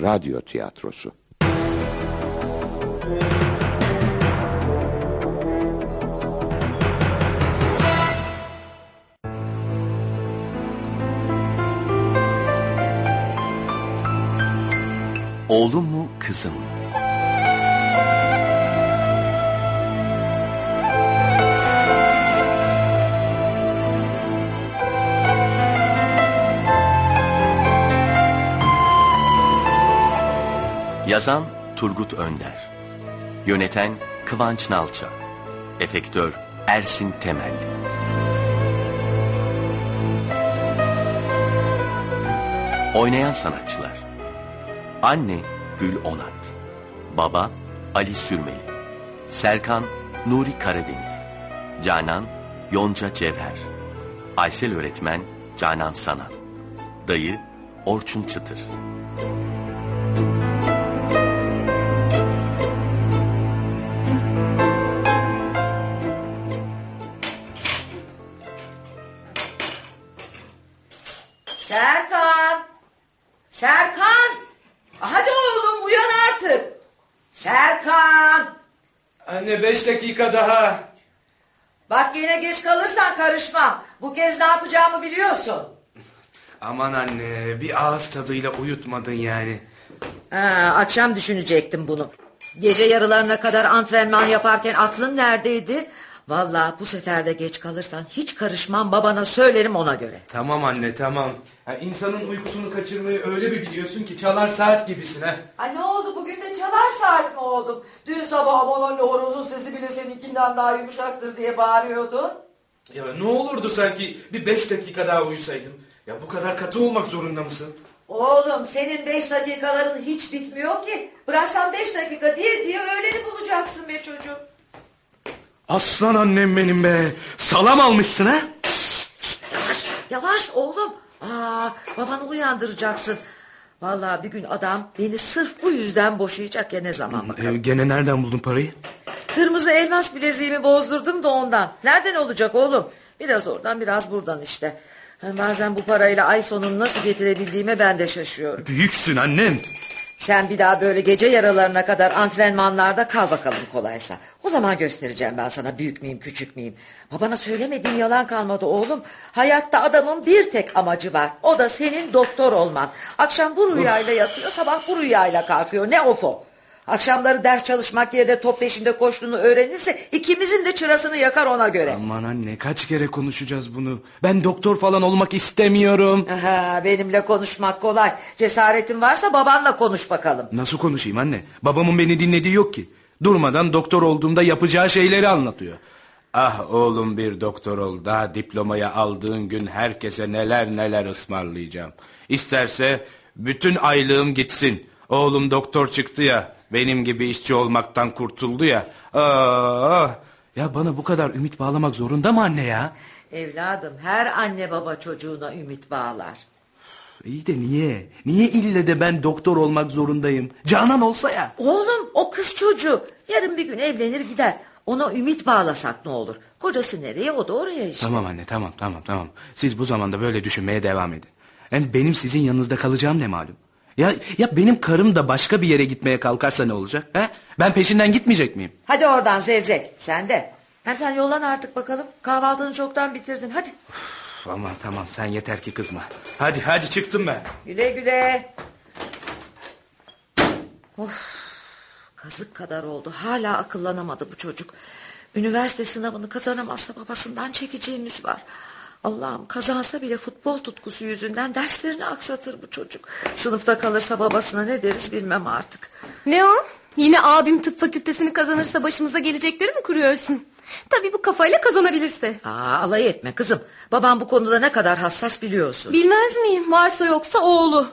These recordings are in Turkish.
radyo tiyatrosu. Oğlum mu kızım mı? Yazan Turgut Önder. Yöneten Kıvanç Nalça. Efektör Ersin Temelli Oynayan sanatçılar. Anne Gül Onat. Baba Ali Sürmeli. Serkan Nuri Karadeniz. Canan Yonca Cevher. Aysel öğretmen Canan Sanan Dayı Orçun Çıtır beş dakika daha. Bak yine geç kalırsan karışmam. Bu kez ne yapacağımı biliyorsun. Aman anne bir ağız tadıyla uyutmadın yani. Ha, akşam düşünecektim bunu. Gece yarılarına kadar antrenman yaparken aklın neredeydi? Vallahi bu sefer de geç kalırsan hiç karışmam babana söylerim ona göre. Tamam anne tamam. Ha, insanın uykusunu kaçırmayı öyle bir biliyorsun ki çalar saat gibisin ha. Ay ne oldu bugün de çalar saat mi oldum? Dün sabah aman anne horozun sesi bile seninkinden daha yumuşaktır diye bağırıyordun. Ya ne olurdu sanki bir beş dakika daha uyusaydım. Ya bu kadar katı olmak zorunda mısın? Oğlum senin beş dakikaların hiç bitmiyor ki. Bıraksan beş dakika diye diye öğleni bulacaksın be çocuğum. Aslan annem benim be. Salam almışsın ha? Yavaş yavaş oğlum. Aa, babanı uyandıracaksın. Vallahi bir gün adam beni sırf bu yüzden boşayacak ya ne zaman bakalım. Ee, gene nereden buldun parayı? Kırmızı elmas bileziğimi bozdurdum da ondan. Nereden olacak oğlum? Biraz oradan biraz buradan işte. Ha, Bazen bu parayla ay sonunu nasıl getirebildiğime ben de şaşıyorum. Büyüksün annem. Sen bir daha böyle gece yaralarına kadar antrenmanlarda kal bakalım kolaysa. O zaman göstereceğim ben sana büyük müyüm küçük müyüm. Babana söylemediğim yalan kalmadı oğlum. Hayatta adamın bir tek amacı var. O da senin doktor olman. Akşam bu rüyayla yatıyor sabah bu rüyayla kalkıyor. Ne ofo. Akşamları ders çalışmak yerine top peşinde koştuğunu öğrenirse ikimizin de çırasını yakar ona göre. Aman anne kaç kere konuşacağız bunu. Ben doktor falan olmak istemiyorum. Aha, benimle konuşmak kolay. Cesaretin varsa babanla konuş bakalım. Nasıl konuşayım anne? Babamın beni dinlediği yok ki. Durmadan doktor olduğumda yapacağı şeyleri anlatıyor. Ah oğlum bir doktor ol. Daha diplomayı aldığın gün herkese neler neler ısmarlayacağım. İsterse bütün aylığım gitsin. Oğlum doktor çıktı ya. Benim gibi işçi olmaktan kurtuldu ya. Ah, ya bana bu kadar ümit bağlamak zorunda mı anne ya? Evladım her anne baba çocuğuna ümit bağlar. İyi de niye? Niye ille de ben doktor olmak zorundayım? Canan olsa ya. Oğlum o kız çocuğu yarın bir gün evlenir gider. Ona ümit bağlasak ne olur? Kocası nereye o da oraya işte. Tamam anne tamam tamam tamam. Siz bu zamanda böyle düşünmeye devam edin. Hem benim sizin yanınızda kalacağım ne malum? Ya, ya benim karım da başka bir yere gitmeye kalkarsa ne olacak? He? Ben peşinden gitmeyecek miyim? Hadi oradan zevzek sen de. Hem sen yollan artık bakalım. Kahvaltını çoktan bitirdin hadi. Üf, aman tamam sen yeter ki kızma. Hadi hadi çıktım ben. Güle güle. Of, kazık kadar oldu. Hala akıllanamadı bu çocuk. Üniversite sınavını kazanamazsa babasından çekeceğimiz var. Allah'ım kazansa bile futbol tutkusu yüzünden derslerini aksatır bu çocuk. Sınıfta kalırsa babasına ne deriz bilmem artık. Ne o? Yine abim tıp fakültesini kazanırsa başımıza gelecekleri mi kuruyorsun? Tabii bu kafayla kazanabilirse. Aa, alay etme kızım. Babam bu konuda ne kadar hassas biliyorsun. Bilmez miyim? Varsa yoksa oğlu.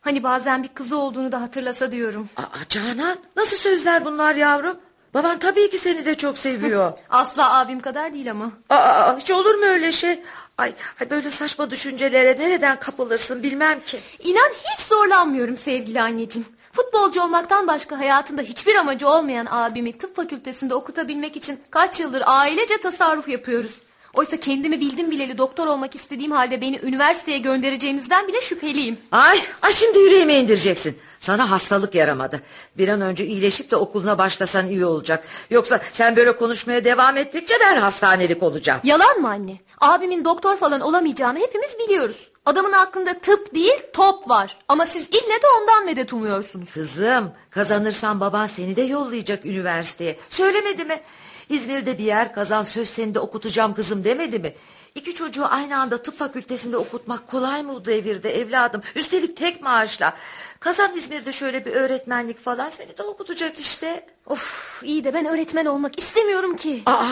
Hani bazen bir kızı olduğunu da hatırlasa diyorum. Aa, Canan nasıl sözler bunlar yavrum? Baban tabii ki seni de çok seviyor. Asla abim kadar değil ama. Aa, hiç olur mu öyle şey? Ay, ay böyle saçma düşüncelere nereden kapılırsın bilmem ki. İnan hiç zorlanmıyorum sevgili anneciğim. Futbolcu olmaktan başka hayatında hiçbir amacı olmayan abimi tıp fakültesinde okutabilmek için kaç yıldır ailece tasarruf yapıyoruz. Oysa kendimi bildim bileli doktor olmak istediğim halde beni üniversiteye göndereceğinizden bile şüpheliyim. Ay, ay şimdi yüreğime indireceksin. Sana hastalık yaramadı. Bir an önce iyileşip de okuluna başlasan iyi olacak. Yoksa sen böyle konuşmaya devam ettikçe ben hastanelik olacağım. Yalan mı anne? Abimin doktor falan olamayacağını hepimiz biliyoruz. Adamın aklında tıp değil top var. Ama siz ille de ondan medet umuyorsunuz. Kızım kazanırsan baban seni de yollayacak üniversiteye. Söylemedi mi? İzmir'de bir yer kazan söz seni de okutacağım kızım demedi mi? İki çocuğu aynı anda tıp fakültesinde okutmak kolay mı bu devirde evladım? Üstelik tek maaşla. Kazan İzmir'de şöyle bir öğretmenlik falan seni de okutacak işte. Of iyi de ben öğretmen olmak istemiyorum ki. Aa,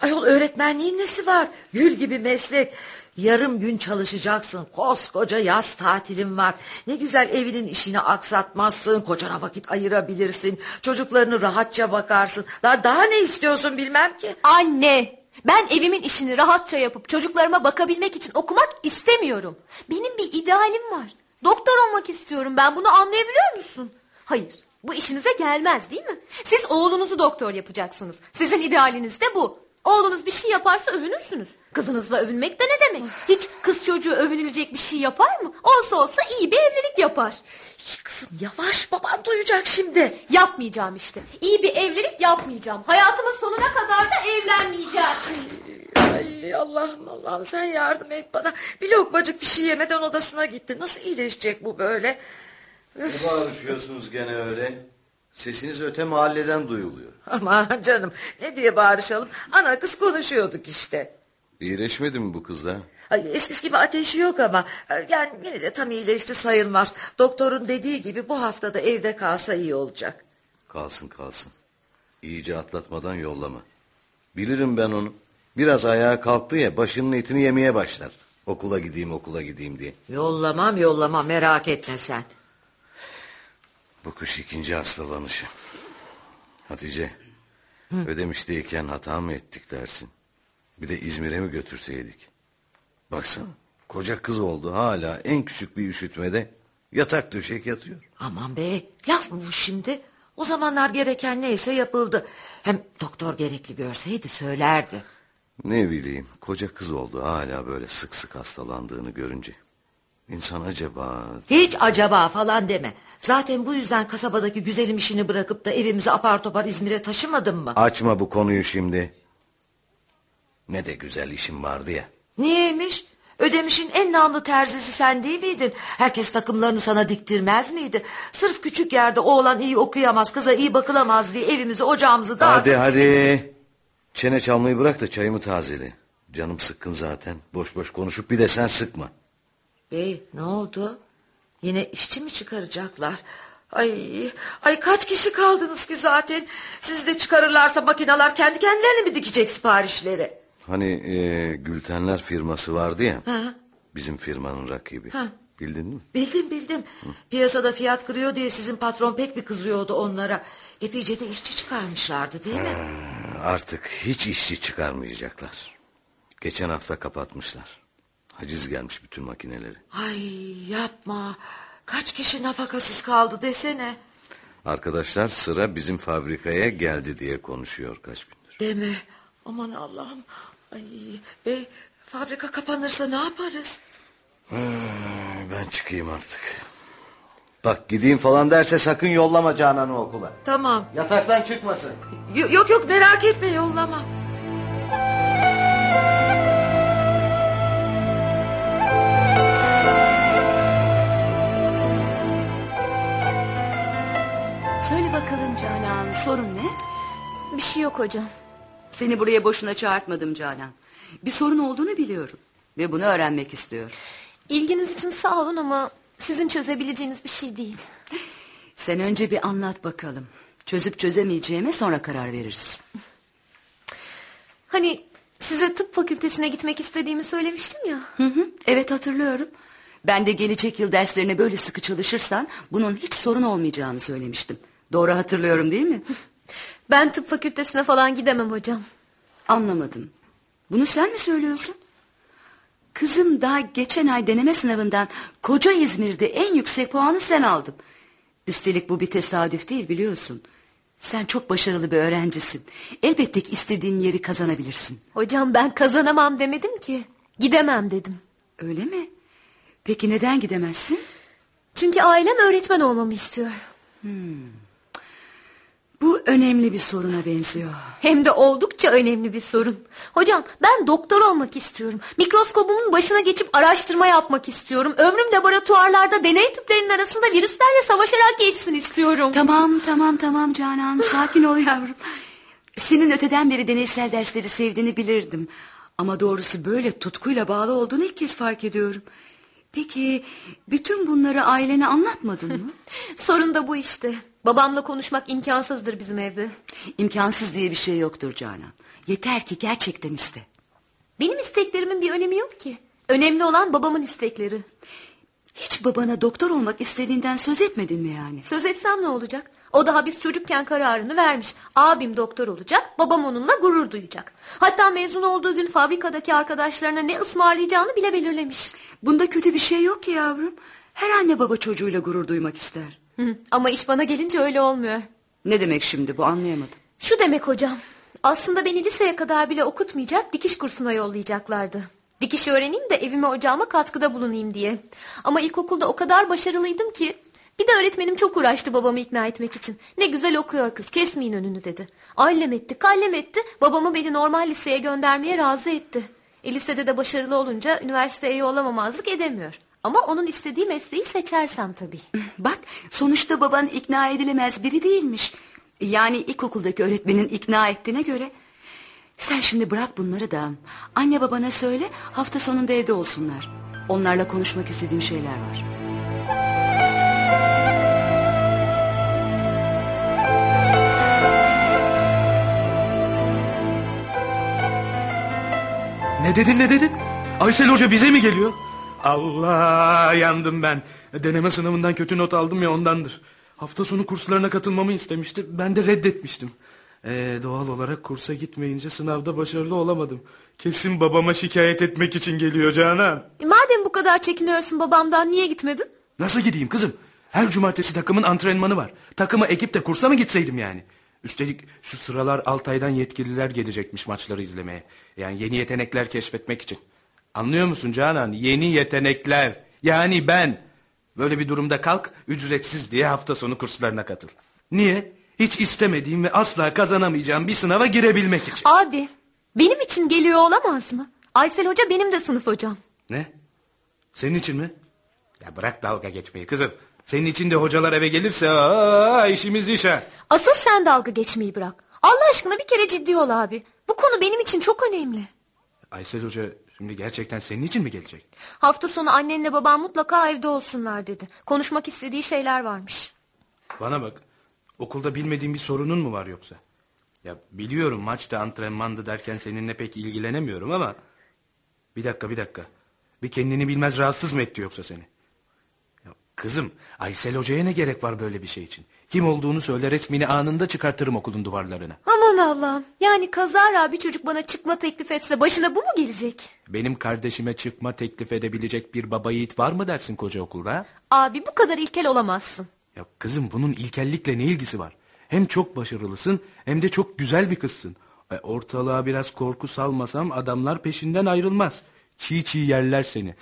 ayol öğretmenliğin nesi var? Gül gibi meslek. Yarım gün çalışacaksın. Koskoca yaz tatilin var. Ne güzel evinin işini aksatmazsın. Kocana vakit ayırabilirsin. Çocuklarını rahatça bakarsın. Daha, daha ne istiyorsun bilmem ki. Anne ben evimin işini rahatça yapıp çocuklarıma bakabilmek için okumak istemiyorum. Benim bir idealim var. Doktor olmak istiyorum ben bunu anlayabiliyor musun? Hayır bu işinize gelmez değil mi? Siz oğlunuzu doktor yapacaksınız. Sizin idealiniz de bu. Oğlunuz bir şey yaparsa övünürsünüz. Kızınızla övünmek de ne demek? Hiç kız çocuğu övünülecek bir şey yapar mı? Olsa olsa iyi bir evlilik yapar. Şş, kızım yavaş baban duyacak şimdi. Yapmayacağım işte. İyi bir evlilik yapmayacağım. Hayatımın sonuna kadar da evlenmeyeceğim. Ay Allah'ım Allah'ım sen yardım et bana. Bir lokmacık bir şey yemeden odasına gitti. Nasıl iyileşecek bu böyle? Ne bağırışıyorsunuz gene öyle? Sesiniz öte mahalleden duyuluyor. Aman canım ne diye bağırışalım. Ana kız konuşuyorduk işte. İyileşmedi mi bu kız da? Ay, eskisi gibi ateşi yok ama yani yine de tam iyileşti sayılmaz. Doktorun dediği gibi bu haftada evde kalsa iyi olacak. Kalsın kalsın. İyice atlatmadan yollama. Bilirim ben onu. Biraz ayağa kalktı ya başının etini yemeye başlar. Okula gideyim okula gideyim diye. Yollamam yollamam merak etme sen. Bu kış ikinci hastalanışı. Hatice. Ödemişteyken hata mı ettik dersin? Bir de İzmir'e mi götürseydik? Baksana koca kız oldu hala en küçük bir üşütmede yatak döşek yatıyor. Aman be laf mı bu şimdi? O zamanlar gereken neyse yapıldı. Hem doktor gerekli görseydi söylerdi. Ne bileyim koca kız oldu hala böyle sık sık hastalandığını görünce. İnsan acaba... Hiç acaba falan deme. Zaten bu yüzden kasabadaki güzelim işini bırakıp da evimizi apar topar İzmir'e taşımadın mı? Açma bu konuyu şimdi. Ne de güzel işim vardı ya. Niyeymiş? Ödemişin en namlı terzisi sen değil miydin? Herkes takımlarını sana diktirmez miydi? Sırf küçük yerde oğlan iyi okuyamaz, kıza iyi bakılamaz diye evimizi, ocağımızı dağıtıp... Hadi hadi. Çene çalmayı bırak da çayımı tazele. Canım sıkkın zaten. Boş boş konuşup bir de sen sıkma. Bey ne oldu? Yine işçi mi çıkaracaklar? Ay, ay kaç kişi kaldınız ki zaten? Sizi de çıkarırlarsa makineler kendi kendilerine mi dikecek siparişleri? Hani e, Gültenler firması vardı ya. Ha. Bizim firmanın rakibi. Ha. Bildin mi? Bildim bildim. Piyasada fiyat kırıyor diye sizin patron pek bir kızıyordu onlara. Epeyce de işçi çıkarmışlardı değil mi? Artık hiç işçi çıkarmayacaklar. Geçen hafta kapatmışlar. Haciz gelmiş bütün makineleri. Ay yapma. Kaç kişi nafakasız kaldı desene. Arkadaşlar sıra bizim fabrikaya geldi diye konuşuyor kaç gündür. Deme. Aman Allah'ım. Ay, bey fabrika kapanırsa ne yaparız? Ben çıkayım artık. Bak gideyim falan derse sakın yollama Canan'ı okula. Tamam. Yataktan çıkmasın. Yok yok merak etme yollama. Söyle bakalım Canan sorun ne? Bir şey yok hocam. Seni buraya boşuna çağırtmadım Canan. Bir sorun olduğunu biliyorum. Ve bunu öğrenmek istiyorum. İlginiz için sağ olun ama sizin çözebileceğiniz bir şey değil. Sen önce bir anlat bakalım. Çözüp çözemeyeceğime sonra karar veririz. Hani size tıp fakültesine gitmek istediğimi söylemiştim ya. Hı hı, evet hatırlıyorum. Ben de gelecek yıl derslerine böyle sıkı çalışırsan bunun hiç sorun olmayacağını söylemiştim. Doğru hatırlıyorum değil mi? Ben tıp fakültesine falan gidemem hocam. Anlamadım. Bunu sen mi söylüyorsun? Kızım daha geçen ay deneme sınavından koca İzmir'de en yüksek puanı sen aldın. Üstelik bu bir tesadüf değil biliyorsun. Sen çok başarılı bir öğrencisin. Elbette ki istediğin yeri kazanabilirsin. Hocam ben kazanamam demedim ki. Gidemem dedim. Öyle mi? Peki neden gidemezsin? Çünkü ailem öğretmen olmamı istiyor. Bu önemli bir soruna benziyor. Hem de oldukça önemli bir sorun. Hocam ben doktor olmak istiyorum. Mikroskobumun başına geçip araştırma yapmak istiyorum. Ömrüm laboratuvarlarda deney tüplerinin arasında virüslerle savaşarak geçsin istiyorum. Tamam tamam tamam Canan sakin ol yavrum. Senin öteden beri deneysel dersleri sevdiğini bilirdim. Ama doğrusu böyle tutkuyla bağlı olduğunu ilk kez fark ediyorum. Peki bütün bunları ailene anlatmadın mı? Sorun da bu işte. Babamla konuşmak imkansızdır bizim evde. İmkansız diye bir şey yoktur Canan. Yeter ki gerçekten iste. Benim isteklerimin bir önemi yok ki. Önemli olan babamın istekleri. Hiç babana doktor olmak istediğinden söz etmedin mi yani? Söz etsem ne olacak? O daha biz çocukken kararını vermiş. Abim doktor olacak, babam onunla gurur duyacak. Hatta mezun olduğu gün fabrikadaki arkadaşlarına ne ısmarlayacağını bile belirlemiş. Bunda kötü bir şey yok ki yavrum. Her anne baba çocuğuyla gurur duymak ister. Hı, ama iş bana gelince öyle olmuyor. Ne demek şimdi bu anlayamadım. Şu demek hocam. Aslında beni liseye kadar bile okutmayacak dikiş kursuna yollayacaklardı. Dikiş öğreneyim de evime ocağıma katkıda bulunayım diye. Ama ilkokulda o kadar başarılıydım ki... Bir de öğretmenim çok uğraştı babamı ikna etmek için. Ne güzel okuyor kız kesmeyin önünü dedi. Allem etti kallem etti. Babamı beni normal liseye göndermeye razı etti. E, lisede de başarılı olunca üniversiteye yollamamazlık edemiyor. Ama onun istediği mesleği seçersem tabii. Bak sonuçta baban ikna edilemez biri değilmiş. Yani ilkokuldaki öğretmenin ikna ettiğine göre. Sen şimdi bırak bunları da anne babana söyle hafta sonunda evde olsunlar. Onlarla konuşmak istediğim şeyler var. Ne dedin ne dedin? Aysel Hoca bize mi geliyor? Allah yandım ben. Deneme sınavından kötü not aldım ya ondandır. Hafta sonu kurslarına katılmamı istemişti. Ben de reddetmiştim. Ee, doğal olarak kursa gitmeyince sınavda başarılı olamadım. Kesin babama şikayet etmek için geliyor Canan. E, madem bu kadar çekiniyorsun babamdan niye gitmedin? Nasıl gideyim kızım? Her cumartesi takımın antrenmanı var. Takımı ekip de kursa mı gitseydim yani? Üstelik şu sıralar Altay'dan yetkililer gelecekmiş maçları izlemeye. Yani yeni yetenekler keşfetmek için. Anlıyor musun Canan? Yeni yetenekler. Yani ben. Böyle bir durumda kalk ücretsiz diye hafta sonu kurslarına katıl. Niye? Hiç istemediğim ve asla kazanamayacağım bir sınava girebilmek için. Abi benim için geliyor olamaz mı? Aysel Hoca benim de sınıf hocam. Ne? Senin için mi? Ya bırak dalga geçmeyi kızım. Senin için de hocalar eve gelirse aa, işimiz iş ha. Asıl sen dalga geçmeyi bırak. Allah aşkına bir kere ciddi ol abi. Bu konu benim için çok önemli. Aysel Hoca şimdi gerçekten senin için mi gelecek? Hafta sonu annenle baban mutlaka evde olsunlar dedi. Konuşmak istediği şeyler varmış. Bana bak. Okulda bilmediğin bir sorunun mu var yoksa? Ya biliyorum maçta antrenmandı derken seninle pek ilgilenemiyorum ama... Bir dakika bir dakika. Bir kendini bilmez rahatsız mı etti yoksa seni? Kızım Aysel Hoca'ya ne gerek var böyle bir şey için? Kim olduğunu söyle resmini anında çıkartırım okulun duvarlarına. Aman Allah'ım. Yani kazara bir çocuk bana çıkma teklif etse başına bu mu gelecek? Benim kardeşime çıkma teklif edebilecek bir baba yiğit var mı dersin koca okulda? Abi bu kadar ilkel olamazsın. Ya kızım bunun ilkellikle ne ilgisi var? Hem çok başarılısın hem de çok güzel bir kızsın. E, ortalığa biraz korku salmasam adamlar peşinden ayrılmaz. Çiğ çiğ yerler seni.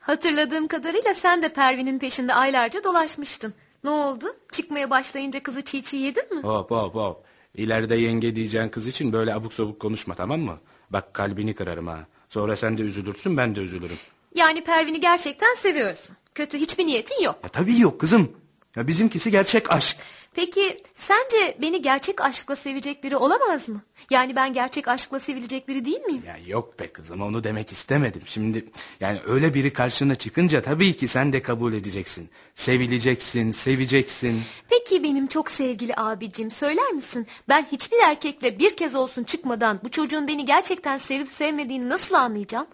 Hatırladığım kadarıyla sen de Pervin'in peşinde aylarca dolaşmıştın. Ne oldu? Çıkmaya başlayınca kızı çiğ çiğ yedin mi? hop hop hop. İleride yenge diyeceğin kız için böyle abuk sabuk konuşma tamam mı? Bak kalbini kırarım ha. Sonra sen de üzülürsün ben de üzülürüm. Yani Pervin'i gerçekten seviyorsun. Kötü hiçbir niyetin yok. Ya tabii yok kızım. Ya bizimkisi gerçek aşk. Peki sence beni gerçek aşkla sevecek biri olamaz mı? Yani ben gerçek aşkla sevilecek biri değil miyim? Ya yok be kızım onu demek istemedim. Şimdi yani öyle biri karşına çıkınca tabii ki sen de kabul edeceksin. Sevileceksin, seveceksin. Peki benim çok sevgili abicim söyler misin? Ben hiçbir erkekle bir kez olsun çıkmadan bu çocuğun beni gerçekten sevip sevmediğini nasıl anlayacağım?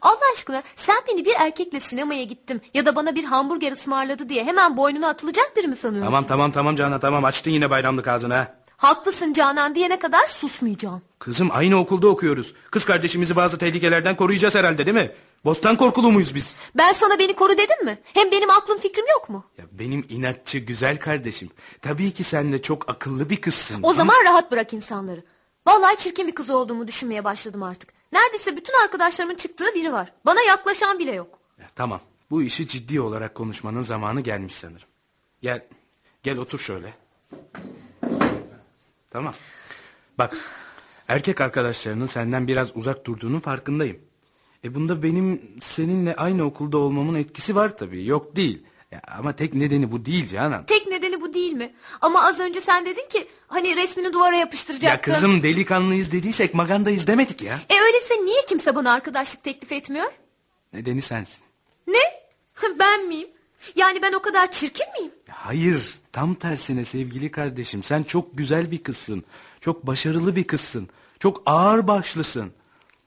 Allah aşkına sen beni bir erkekle sinemaya gittim ya da bana bir hamburger ısmarladı diye hemen boynuna atılacak biri mi sanıyorsun? Tamam tamam tamam Canan tamam açtın yine bayramlık ağzını ha. Haklısın Canan diyene kadar susmayacağım. Kızım aynı okulda okuyoruz. Kız kardeşimizi bazı tehlikelerden koruyacağız herhalde değil mi? Bostan korkulu muyuz biz? Ben sana beni koru dedim mi? Hem benim aklım fikrim yok mu? Ya benim inatçı güzel kardeşim. Tabii ki sen de çok akıllı bir kızsın. O zaman rahat bırak insanları. Vallahi çirkin bir kız olduğumu düşünmeye başladım artık. Neredeyse bütün arkadaşlarımın çıktığı biri var. Bana yaklaşan bile yok. Ya, tamam. Bu işi ciddi olarak konuşmanın zamanı gelmiş sanırım. Gel. Gel otur şöyle. Tamam. Bak. Erkek arkadaşlarının senden biraz uzak durduğunun farkındayım. E bunda benim seninle aynı okulda olmamın etkisi var tabii. Yok değil. Ya, ama tek nedeni bu değil Canan. Tek nedeni bu değil mi? Ama az önce sen dedin ki hani resmini duvara Ya yapıştıracaktın. kızım delikanlıyız dediysek magandayız demedik ya. E öyleyse niye kimse bana arkadaşlık teklif etmiyor? Nedeni sensin. Ne? Ben miyim? Yani ben o kadar çirkin miyim? Hayır, tam tersine sevgili kardeşim. Sen çok güzel bir kızsın. Çok başarılı bir kızsın. Çok ağır başlısın.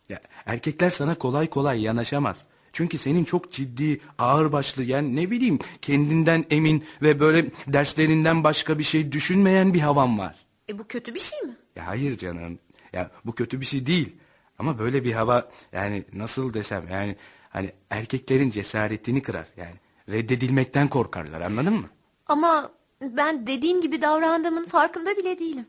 Ya, erkekler sana kolay kolay yanaşamaz. Çünkü senin çok ciddi, ağır başlı yani ne bileyim kendinden emin ve böyle derslerinden başka bir şey düşünmeyen bir havan var. E bu kötü bir şey mi? Ya hayır canım. Ya bu kötü bir şey değil. Ama böyle bir hava yani nasıl desem yani hani erkeklerin cesaretini kırar. Yani reddedilmekten korkarlar anladın mı? Ama ben dediğim gibi davrandığımın farkında bile değilim.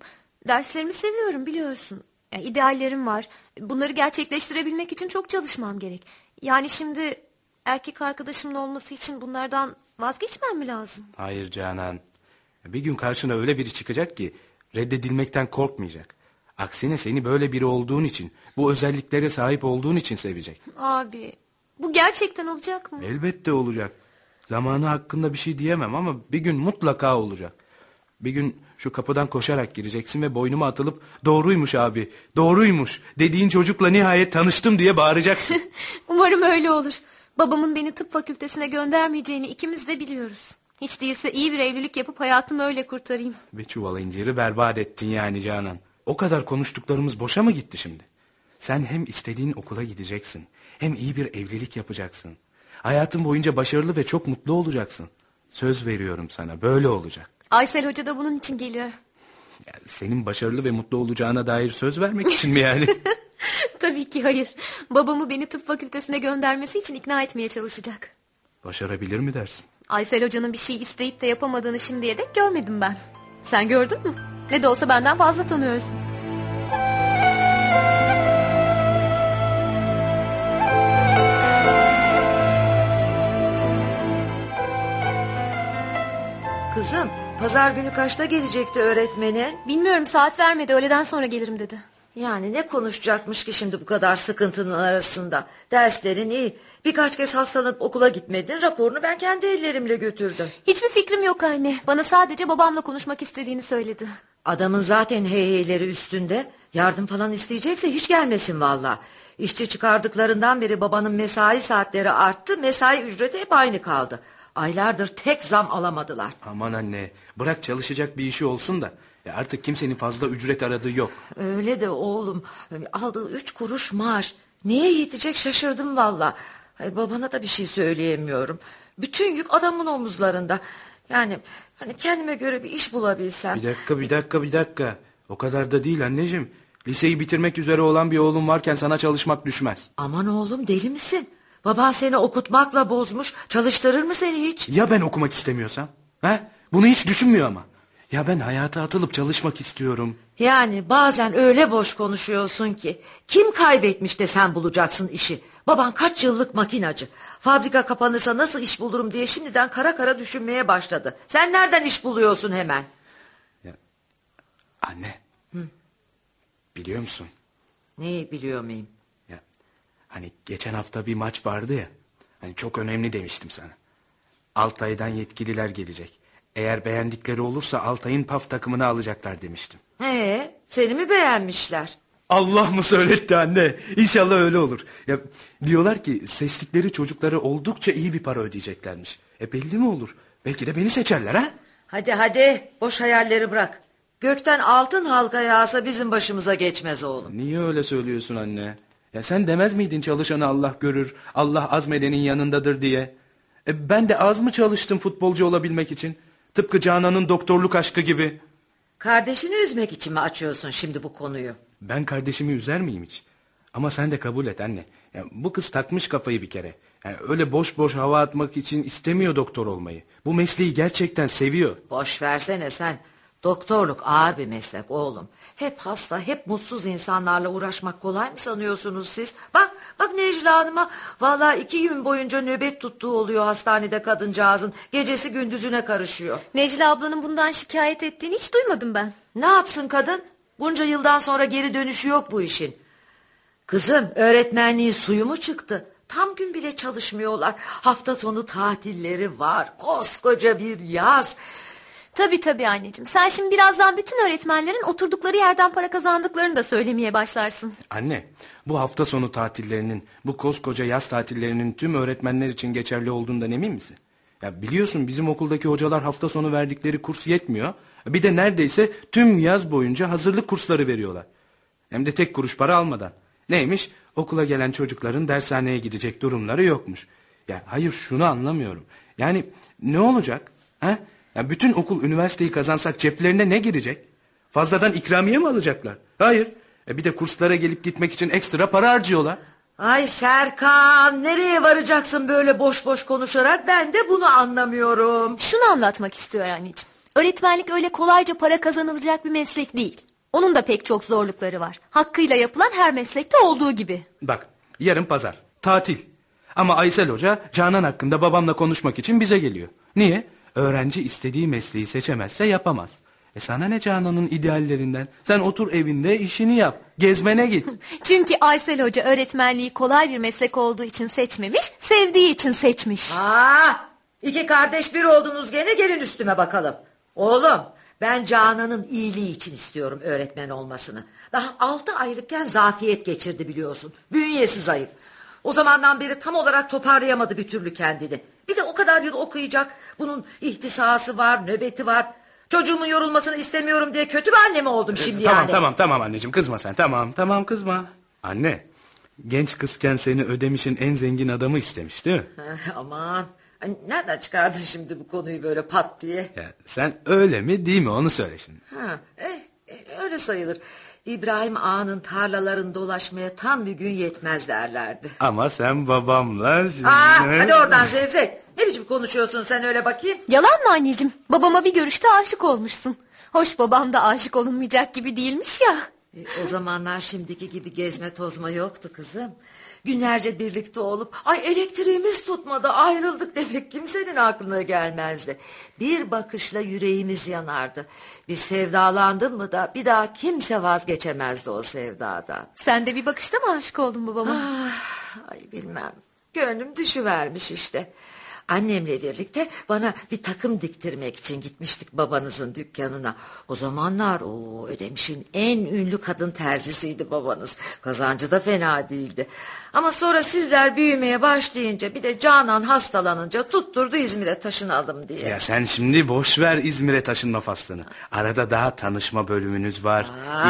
Derslerimi seviyorum biliyorsun. Yani ideallerim var. Bunları gerçekleştirebilmek için çok çalışmam gerek. Yani şimdi erkek arkadaşımın olması için bunlardan vazgeçmem mi lazım? Hayır Canan. Bir gün karşına öyle biri çıkacak ki reddedilmekten korkmayacak. Aksine seni böyle biri olduğun için, bu özelliklere sahip olduğun için sevecek. Abi bu gerçekten olacak mı? Elbette olacak. Zamanı hakkında bir şey diyemem ama bir gün mutlaka olacak. Bir gün şu kapıdan koşarak gireceksin ve boynuma atılıp doğruymuş abi, doğruymuş dediğin çocukla nihayet tanıştım diye bağıracaksın. Umarım öyle olur. Babamın beni tıp fakültesine göndermeyeceğini ikimiz de biliyoruz. Hiç değilse iyi bir evlilik yapıp hayatımı öyle kurtarayım. Ve çuval inciri berbat ettin yani Canan. O kadar konuştuklarımız boşa mı gitti şimdi? Sen hem istediğin okula gideceksin. Hem iyi bir evlilik yapacaksın. Hayatın boyunca başarılı ve çok mutlu olacaksın. Söz veriyorum sana böyle olacak. Aysel Hoca da bunun için geliyor. Ya senin başarılı ve mutlu olacağına dair söz vermek için mi yani? Tabii ki hayır. Babamı beni tıp fakültesine göndermesi için ikna etmeye çalışacak. Başarabilir mi dersin? Aysel Hoca'nın bir şey isteyip de yapamadığını şimdiye dek görmedim ben. Sen gördün mü? Ne de olsa benden fazla tanıyorsun. Kızım pazar günü kaçta gelecekti öğretmenin? Bilmiyorum saat vermedi öğleden sonra gelirim dedi. Yani ne konuşacakmış ki şimdi bu kadar sıkıntının arasında? Derslerin iyi. Birkaç kez hastalanıp okula gitmedin. Raporunu ben kendi ellerimle götürdüm. Hiçbir fikrim yok anne. Bana sadece babamla konuşmak istediğini söyledi. Adamın zaten heyheyleri üstünde. Yardım falan isteyecekse hiç gelmesin valla. İşçi çıkardıklarından beri babanın mesai saatleri arttı. Mesai ücreti hep aynı kaldı. Aylardır tek zam alamadılar. Aman anne bırak çalışacak bir işi olsun da. Ya artık kimsenin fazla ücret aradığı yok. Öyle de oğlum aldığı üç kuruş maaş. Neye yetecek şaşırdım valla. Babana da bir şey söyleyemiyorum. Bütün yük adamın omuzlarında. Yani hani kendime göre bir iş bulabilsem. Bir dakika bir dakika bir dakika. O kadar da değil anneciğim. Liseyi bitirmek üzere olan bir oğlum varken sana çalışmak düşmez. Aman oğlum deli misin? Baban seni okutmakla bozmuş. Çalıştırır mı seni hiç? Ya ben okumak istemiyorsam? He? Bunu hiç düşünmüyor ama. Ya ben hayata atılıp çalışmak istiyorum. Yani bazen öyle boş konuşuyorsun ki. Kim kaybetmiş de sen bulacaksın işi. Baban kaç yıllık makinacı. Fabrika kapanırsa nasıl iş bulurum diye şimdiden kara kara düşünmeye başladı. Sen nereden iş buluyorsun hemen? Anne. Biliyor musun? Neyi biliyor muyum? Ya hani geçen hafta bir maç vardı ya. Hani çok önemli demiştim sana. Altay'dan yetkililer gelecek. Eğer beğendikleri olursa Altay'ın PAF takımını alacaklar demiştim. He, seni mi beğenmişler? Allah mı söyletti anne? İnşallah öyle olur. Ya diyorlar ki seçtikleri çocukları oldukça iyi bir para ödeyeceklermiş. E belli mi olur? Belki de beni seçerler ha? Hadi hadi boş hayalleri bırak. Gökten altın halka yağsa bizim başımıza geçmez oğlum. Niye öyle söylüyorsun anne? Ya sen demez miydin çalışanı Allah görür, Allah azmedenin yanındadır diye? E ben de az mı çalıştım futbolcu olabilmek için? Tıpkı Canan'ın doktorluk aşkı gibi. Kardeşini üzmek için mi açıyorsun şimdi bu konuyu? Ben kardeşimi üzer miyim hiç? Ama sen de kabul et anne. Ya, bu kız takmış kafayı bir kere. Yani öyle boş boş hava atmak için istemiyor doktor olmayı. Bu mesleği gerçekten seviyor. Boş versene sen. Doktorluk ağır bir meslek oğlum. Hep hasta, hep mutsuz insanlarla uğraşmak kolay mı sanıyorsunuz siz? Bak, bak Necla Hanım'a vallahi iki gün boyunca nöbet tuttuğu oluyor hastanede kadıncağızın. Gecesi gündüzüne karışıyor. Necla ablanın bundan şikayet ettiğini hiç duymadım ben. Ne yapsın kadın? Bunca yıldan sonra geri dönüşü yok bu işin. Kızım öğretmenliğin suyu mu çıktı? Tam gün bile çalışmıyorlar. Hafta sonu tatilleri var. Koskoca bir yaz. Tabii tabii anneciğim. Sen şimdi birazdan bütün öğretmenlerin oturdukları yerden para kazandıklarını da söylemeye başlarsın. Anne, bu hafta sonu tatillerinin, bu koskoca yaz tatillerinin tüm öğretmenler için geçerli olduğundan emin misin? Ya biliyorsun bizim okuldaki hocalar hafta sonu verdikleri kurs yetmiyor. Bir de neredeyse tüm yaz boyunca hazırlık kursları veriyorlar. Hem de tek kuruş para almadan. Neymiş? Okula gelen çocukların dershaneye gidecek durumları yokmuş. Ya hayır şunu anlamıyorum. Yani ne olacak? Ha? Ya bütün okul üniversiteyi kazansak ceplerine ne girecek? Fazladan ikramiye mi alacaklar? Hayır. E bir de kurslara gelip gitmek için ekstra para harcıyorlar. Ay Serkan nereye varacaksın böyle boş boş konuşarak ben de bunu anlamıyorum. Şunu anlatmak istiyor anneciğim. Öğretmenlik öyle kolayca para kazanılacak bir meslek değil. Onun da pek çok zorlukları var. Hakkıyla yapılan her meslekte olduğu gibi. Bak yarın pazar. Tatil. Ama Aysel Hoca Canan hakkında babamla konuşmak için bize geliyor. Niye? Öğrenci istediği mesleği seçemezse yapamaz. E sana ne Canan'ın ideallerinden? Sen otur evinde işini yap. Gezmene git. Çünkü Aysel Hoca öğretmenliği kolay bir meslek olduğu için seçmemiş, sevdiği için seçmiş. Aa, iki kardeş bir oldunuz gene gelin üstüme bakalım. Oğlum ben Canan'ın iyiliği için istiyorum öğretmen olmasını. Daha altı aylıkken zafiyet geçirdi biliyorsun. Bünyesi zayıf. O zamandan beri tam olarak toparlayamadı bir türlü kendini. Bir de o kadar yıl okuyacak. Bunun ihtisası var, nöbeti var. Çocuğumun yorulmasını istemiyorum diye kötü bir anne mi oldum şimdi tamam yani? tamam tamam anneciğim kızma sen. Tamam tamam kızma. Anne genç kızken seni ödemişin en zengin adamı istemiş değil mi? Aman. Nereden çıkardın şimdi bu konuyu böyle pat diye? Ya, sen öyle mi değil mi onu söyle şimdi. Ha, eh, eh, öyle sayılır. İbrahim Ağa'nın tarlalarını dolaşmaya tam bir gün yetmez derlerdi. Ama sen babamla... şimdi- Aa, hadi oradan Zevzek. Ne biçim konuşuyorsun sen öyle bakayım? Yalan mı anneciğim? Babama bir görüşte aşık olmuşsun. Hoş babam da aşık olunmayacak gibi değilmiş ya. E, o zamanlar şimdiki gibi gezme tozma yoktu kızım. Günlerce birlikte olup ay elektriğimiz tutmadı ayrıldık demek kimsenin aklına gelmezdi. Bir bakışla yüreğimiz yanardı. Bir sevdalandın mı da bir daha kimse vazgeçemezdi o sevdadan. Sen de bir bakışta mı aşık oldun babama? Ah, ay bilmem. Gönlüm düşüvermiş işte. Annemle birlikte bana bir takım diktirmek için gitmiştik babanızın dükkanına. O zamanlar o ödemişin en ünlü kadın terzisiydi babanız. Kazancı da fena değildi. Ama sonra sizler büyümeye başlayınca bir de Canan hastalanınca tutturdu İzmir'e taşınalım diye. Ya sen şimdi boş ver İzmir'e taşınma faslını. Arada daha tanışma bölümünüz var.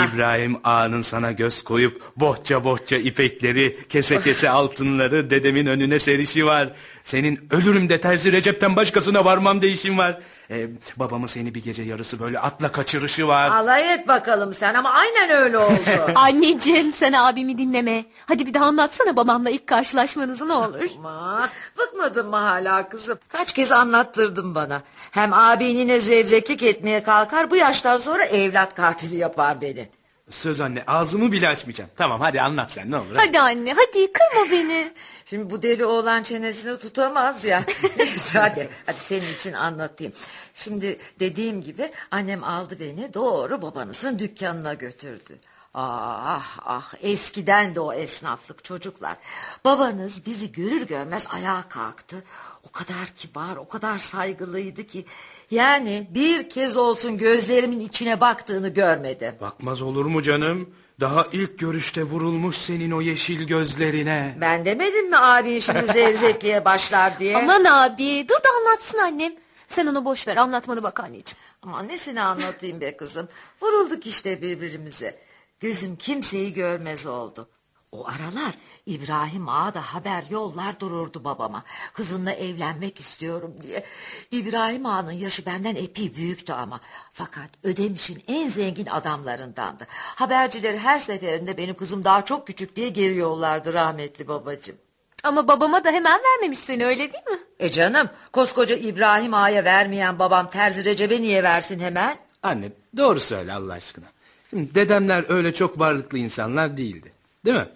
İbrahim Ağa'nın sana göz koyup bohça bohça ipekleri, kese kese altınları dedemin önüne serişi var. Senin ölürüm de terzi Recep'ten başkasına varmam değişim var. Ee, babamın seni bir gece yarısı böyle atla kaçırışı var. Alay et bakalım sen ama aynen öyle oldu. Anneciğim sen abimi dinleme. Hadi bir daha anlatsana babamla ilk karşılaşmanızı ne olur. Aman bıkmadın mı hala kızım? Kaç kez anlattırdın bana. Hem abin yine zevzeklik etmeye kalkar bu yaştan sonra evlat katili yapar beni. Söz anne ağzımı bile açmayacağım. Tamam hadi anlat sen ne olur. Hadi anne hadi kırma beni. Şimdi bu deli oğlan çenesini tutamaz ya. Neyse hadi, hadi senin için anlatayım. Şimdi dediğim gibi annem aldı beni doğru babanızın dükkanına götürdü. Ah ah eskiden de o esnaflık çocuklar. Babanız bizi görür görmez ayağa kalktı. O kadar kibar, o kadar saygılıydı ki. Yani bir kez olsun gözlerimin içine baktığını görmedim. Bakmaz olur mu canım? Daha ilk görüşte vurulmuş senin o yeşil gözlerine. Ben demedim mi abin şimdi zevzekliğe başlar diye? Aman abi dur da anlatsın annem. Sen onu boş ver anlatmanı bak anneciğim. Ama nesini anlatayım be kızım. Vurulduk işte birbirimize. Gözüm kimseyi görmez oldu. O aralar İbrahim Ağa da haber yollar dururdu babama. Kızınla evlenmek istiyorum diye. İbrahim Ağa'nın yaşı benden epey büyüktü ama. Fakat Ödemiş'in en zengin adamlarındandı. Habercileri her seferinde benim kızım daha çok küçük diye geri yollardı rahmetli babacığım. Ama babama da hemen vermemiş seni öyle değil mi? E canım koskoca İbrahim Ağa'ya vermeyen babam Terzi Recep'e niye versin hemen? Anne doğru söyle Allah aşkına. Şimdi dedemler öyle çok varlıklı insanlar değildi. Değil mi?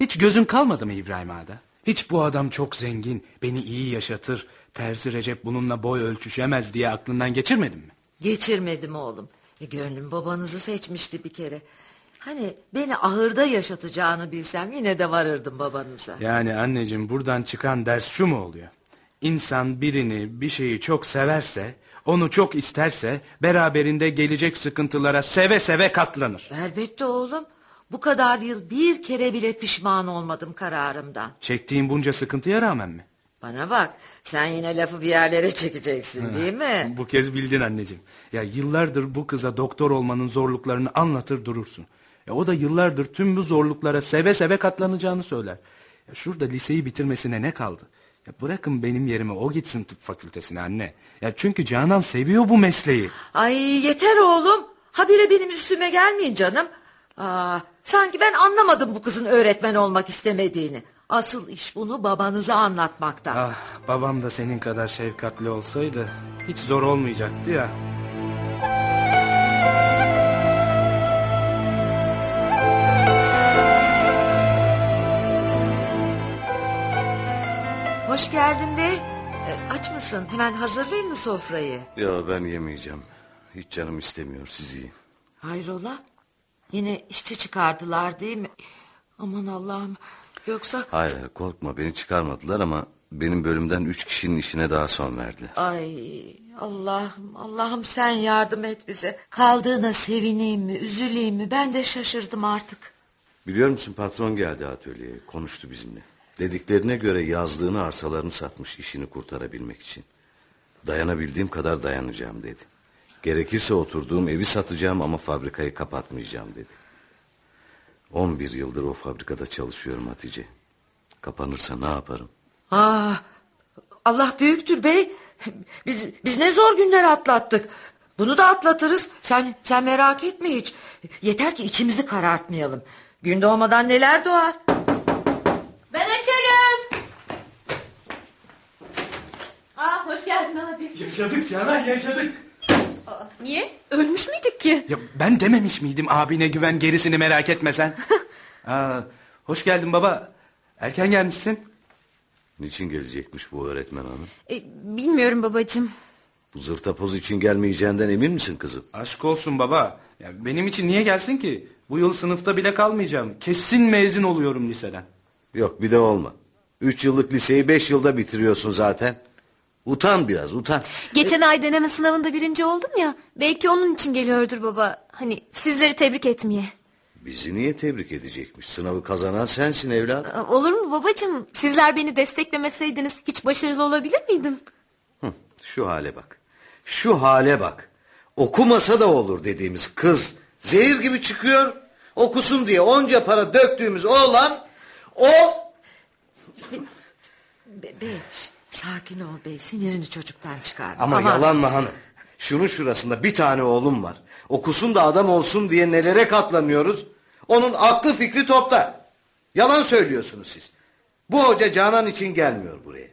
Hiç gözün kalmadı mı İbrahim Ağa'da? Hiç bu adam çok zengin, beni iyi yaşatır, Terzi Recep bununla boy ölçüşemez diye aklından geçirmedin mi? Geçirmedim oğlum. E, gönlüm babanızı seçmişti bir kere. Hani beni ahırda yaşatacağını bilsem yine de varırdım babanıza. Yani anneciğim buradan çıkan ders şu mu oluyor? İnsan birini, bir şeyi çok severse, onu çok isterse beraberinde gelecek sıkıntılara seve seve katlanır. Elbette oğlum. Bu kadar yıl bir kere bile pişman olmadım kararımdan. Çektiğin bunca sıkıntıya rağmen mi? Bana bak sen yine lafı bir yerlere çekeceksin değil mi? Bu kez bildin anneciğim. Ya yıllardır bu kıza doktor olmanın zorluklarını anlatır durursun. Ya o da yıllardır tüm bu zorluklara seve seve katlanacağını söyler. Ya şurada liseyi bitirmesine ne kaldı? Ya bırakın benim yerime o gitsin tıp fakültesine anne. Ya çünkü Canan seviyor bu mesleği. Ay yeter oğlum. Habire benim üstüme gelmeyin canım. Aa, sanki ben anlamadım bu kızın öğretmen olmak istemediğini. Asıl iş bunu babanıza anlatmakta. Ah babam da senin kadar şefkatli olsaydı hiç zor olmayacaktı ya. Hoş geldin bey. E, aç mısın? Hemen hazırlayayım mı sofrayı? Ya ben yemeyeceğim. Hiç canım istemiyor siz yiyin. Hayrola? Yine işçi çıkardılar değil mi? Aman Allah'ım. Yoksa... Hayır korkma beni çıkarmadılar ama benim bölümden üç kişinin işine daha son verdiler. Ay Allah'ım Allah'ım sen yardım et bize. Kaldığına sevineyim mi üzüleyim mi ben de şaşırdım artık. Biliyor musun patron geldi atölyeye konuştu bizimle. Dediklerine göre yazdığını arsalarını satmış işini kurtarabilmek için. Dayanabildiğim kadar dayanacağım dedi. Gerekirse oturduğum evi satacağım ama fabrikayı kapatmayacağım dedi. 11 yıldır o fabrikada çalışıyorum Hatice. Kapanırsa ne yaparım? Ah, Allah büyüktür bey. Biz biz ne zor günler atlattık. Bunu da atlatırız. Sen sen merak etme hiç. Yeter ki içimizi karartmayalım. Gün doğmadan neler doğar. Ben açarım. Aa hoş geldin abi. Yaşadık Canan yaşadık. Aa, niye? Ölmüş müydük ki? Ya ben dememiş miydim abine güven gerisini merak etme sen. Aa, hoş geldin baba. Erken gelmişsin. Niçin gelecekmiş bu öğretmen hanım? E, bilmiyorum babacığım. Bu zırtapoz için gelmeyeceğinden emin misin kızım? Aşk olsun baba. Ya benim için niye gelsin ki? Bu yıl sınıfta bile kalmayacağım. Kesin mezun oluyorum liseden. Yok bir de olma. Üç yıllık liseyi beş yılda bitiriyorsun zaten. Utan biraz utan. Geçen ay deneme sınavında birinci oldum ya. Belki onun için geliyordur baba. Hani sizleri tebrik etmeye. Bizi niye tebrik edecekmiş? Sınavı kazanan sensin evlat. Aa, Olur mu babacığım? Sizler beni desteklemeseydiniz hiç başarılı olabilir miydim? Hı, şu hale bak. Şu hale bak. Okumasa da olur dediğimiz kız zehir gibi çıkıyor. Okusun diye onca para döktüğümüz oğlan o Be- bey şş, sakin ol bey sinirini çocuktan çıkar. ama yalan mı hanım? Şunun şurasında bir tane oğlum var. Okusun da adam olsun diye nelere katlanıyoruz. Onun aklı fikri topta. Yalan söylüyorsunuz siz. Bu hoca Canan için gelmiyor buraya.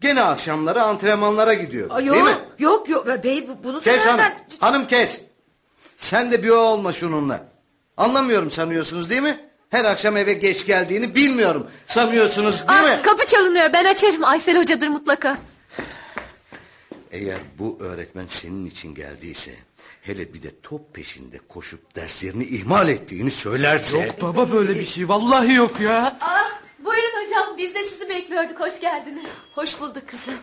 Gene akşamları antrenmanlara gidiyor. Değil yok, mi? yok yok be- bey bu- bunu Kes hanım. nereden- Hanım kes. Sen de bir o olma şununla. Anlamıyorum sanıyorsunuz değil mi? Her akşam eve geç geldiğini bilmiyorum sanıyorsunuz değil Aa, mi? kapı çalınıyor ben açarım. Aysel hocadır mutlaka. Eğer bu öğretmen senin için geldiyse... ...hele bir de top peşinde koşup derslerini ihmal ettiğini söylerse... Yok baba böyle bir şey. Vallahi yok ya. Aa, buyurun hocam biz de sizi bekliyorduk. Hoş geldiniz. Hoş bulduk kızım.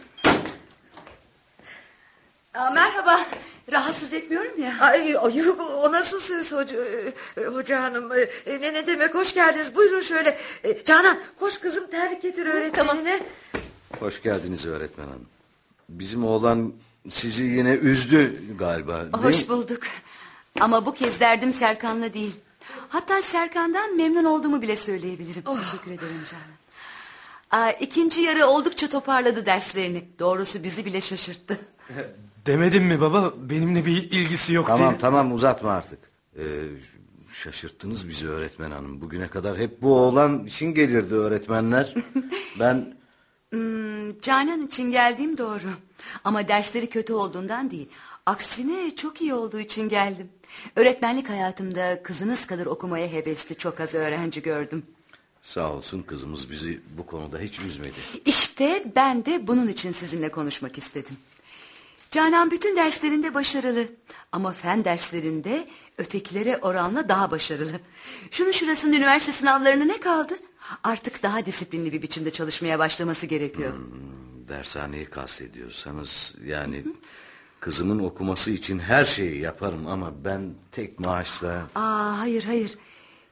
Aa, merhaba. Rahatsız etmiyorum ya. Ay, ay, yok o nasıl söz hoca, e, hoca hanım E, ne, ne demek hoş geldiniz buyurun şöyle E, Canan koş kızım terlik getir öğretmenine Hoş geldiniz öğretmen hanım. Bizim oğlan sizi yine üzdü galiba Hoş mi? bulduk. Ama bu kez derdim Serkan'la değil. Hatta Serkan'dan memnun olduğumu bile söyleyebilirim. Teşekkür ederim canım. Aa, ikinci yarı oldukça toparladı derslerini. Doğrusu bizi bile şaşırttı. Demedim mi baba benimle bir ilgisi yok Tamam diye. tamam uzatma artık. Ee, şaşırttınız bizi öğretmen hanım. Bugüne kadar hep bu oğlan için gelirdi öğretmenler. ben Hmm, Canan için geldiğim doğru. Ama dersleri kötü olduğundan değil. Aksine çok iyi olduğu için geldim. Öğretmenlik hayatımda kızınız kadar okumaya hevesli çok az öğrenci gördüm. sağ olsun kızımız bizi bu konuda hiç üzmedi. İşte ben de bunun için sizinle konuşmak istedim. Canan bütün derslerinde başarılı. Ama fen derslerinde ötekilere oranla daha başarılı. Şunun şurasının üniversite sınavlarına ne kaldı? Artık daha disiplinli bir biçimde çalışmaya başlaması gerekiyor. Dershaneyi kastediyorsanız yani kızımın okuması için her şeyi yaparım ama ben tek maaşla Aa hayır hayır.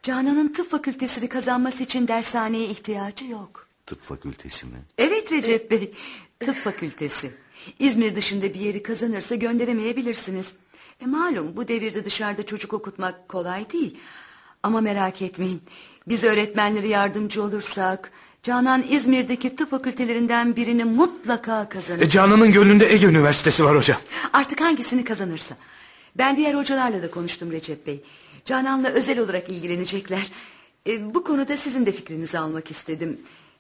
Canan'ın tıp fakültesini kazanması için dershaneye ihtiyacı yok. tıp fakültesi mi? Evet Recep Bey, tıp fakültesi. İzmir dışında bir yeri kazanırsa gönderemeyebilirsiniz. E malum bu devirde dışarıda çocuk okutmak kolay değil. Ama merak etmeyin. Biz öğretmenlere yardımcı olursak... Canan İzmir'deki tıp fakültelerinden birini mutlaka kazanır. E, Canan'ın gönlünde Ege Üniversitesi var hocam. Artık hangisini kazanırsa. Ben diğer hocalarla da konuştum Recep Bey. Canan'la özel olarak ilgilenecekler. E, bu konuda sizin de fikrinizi almak istedim.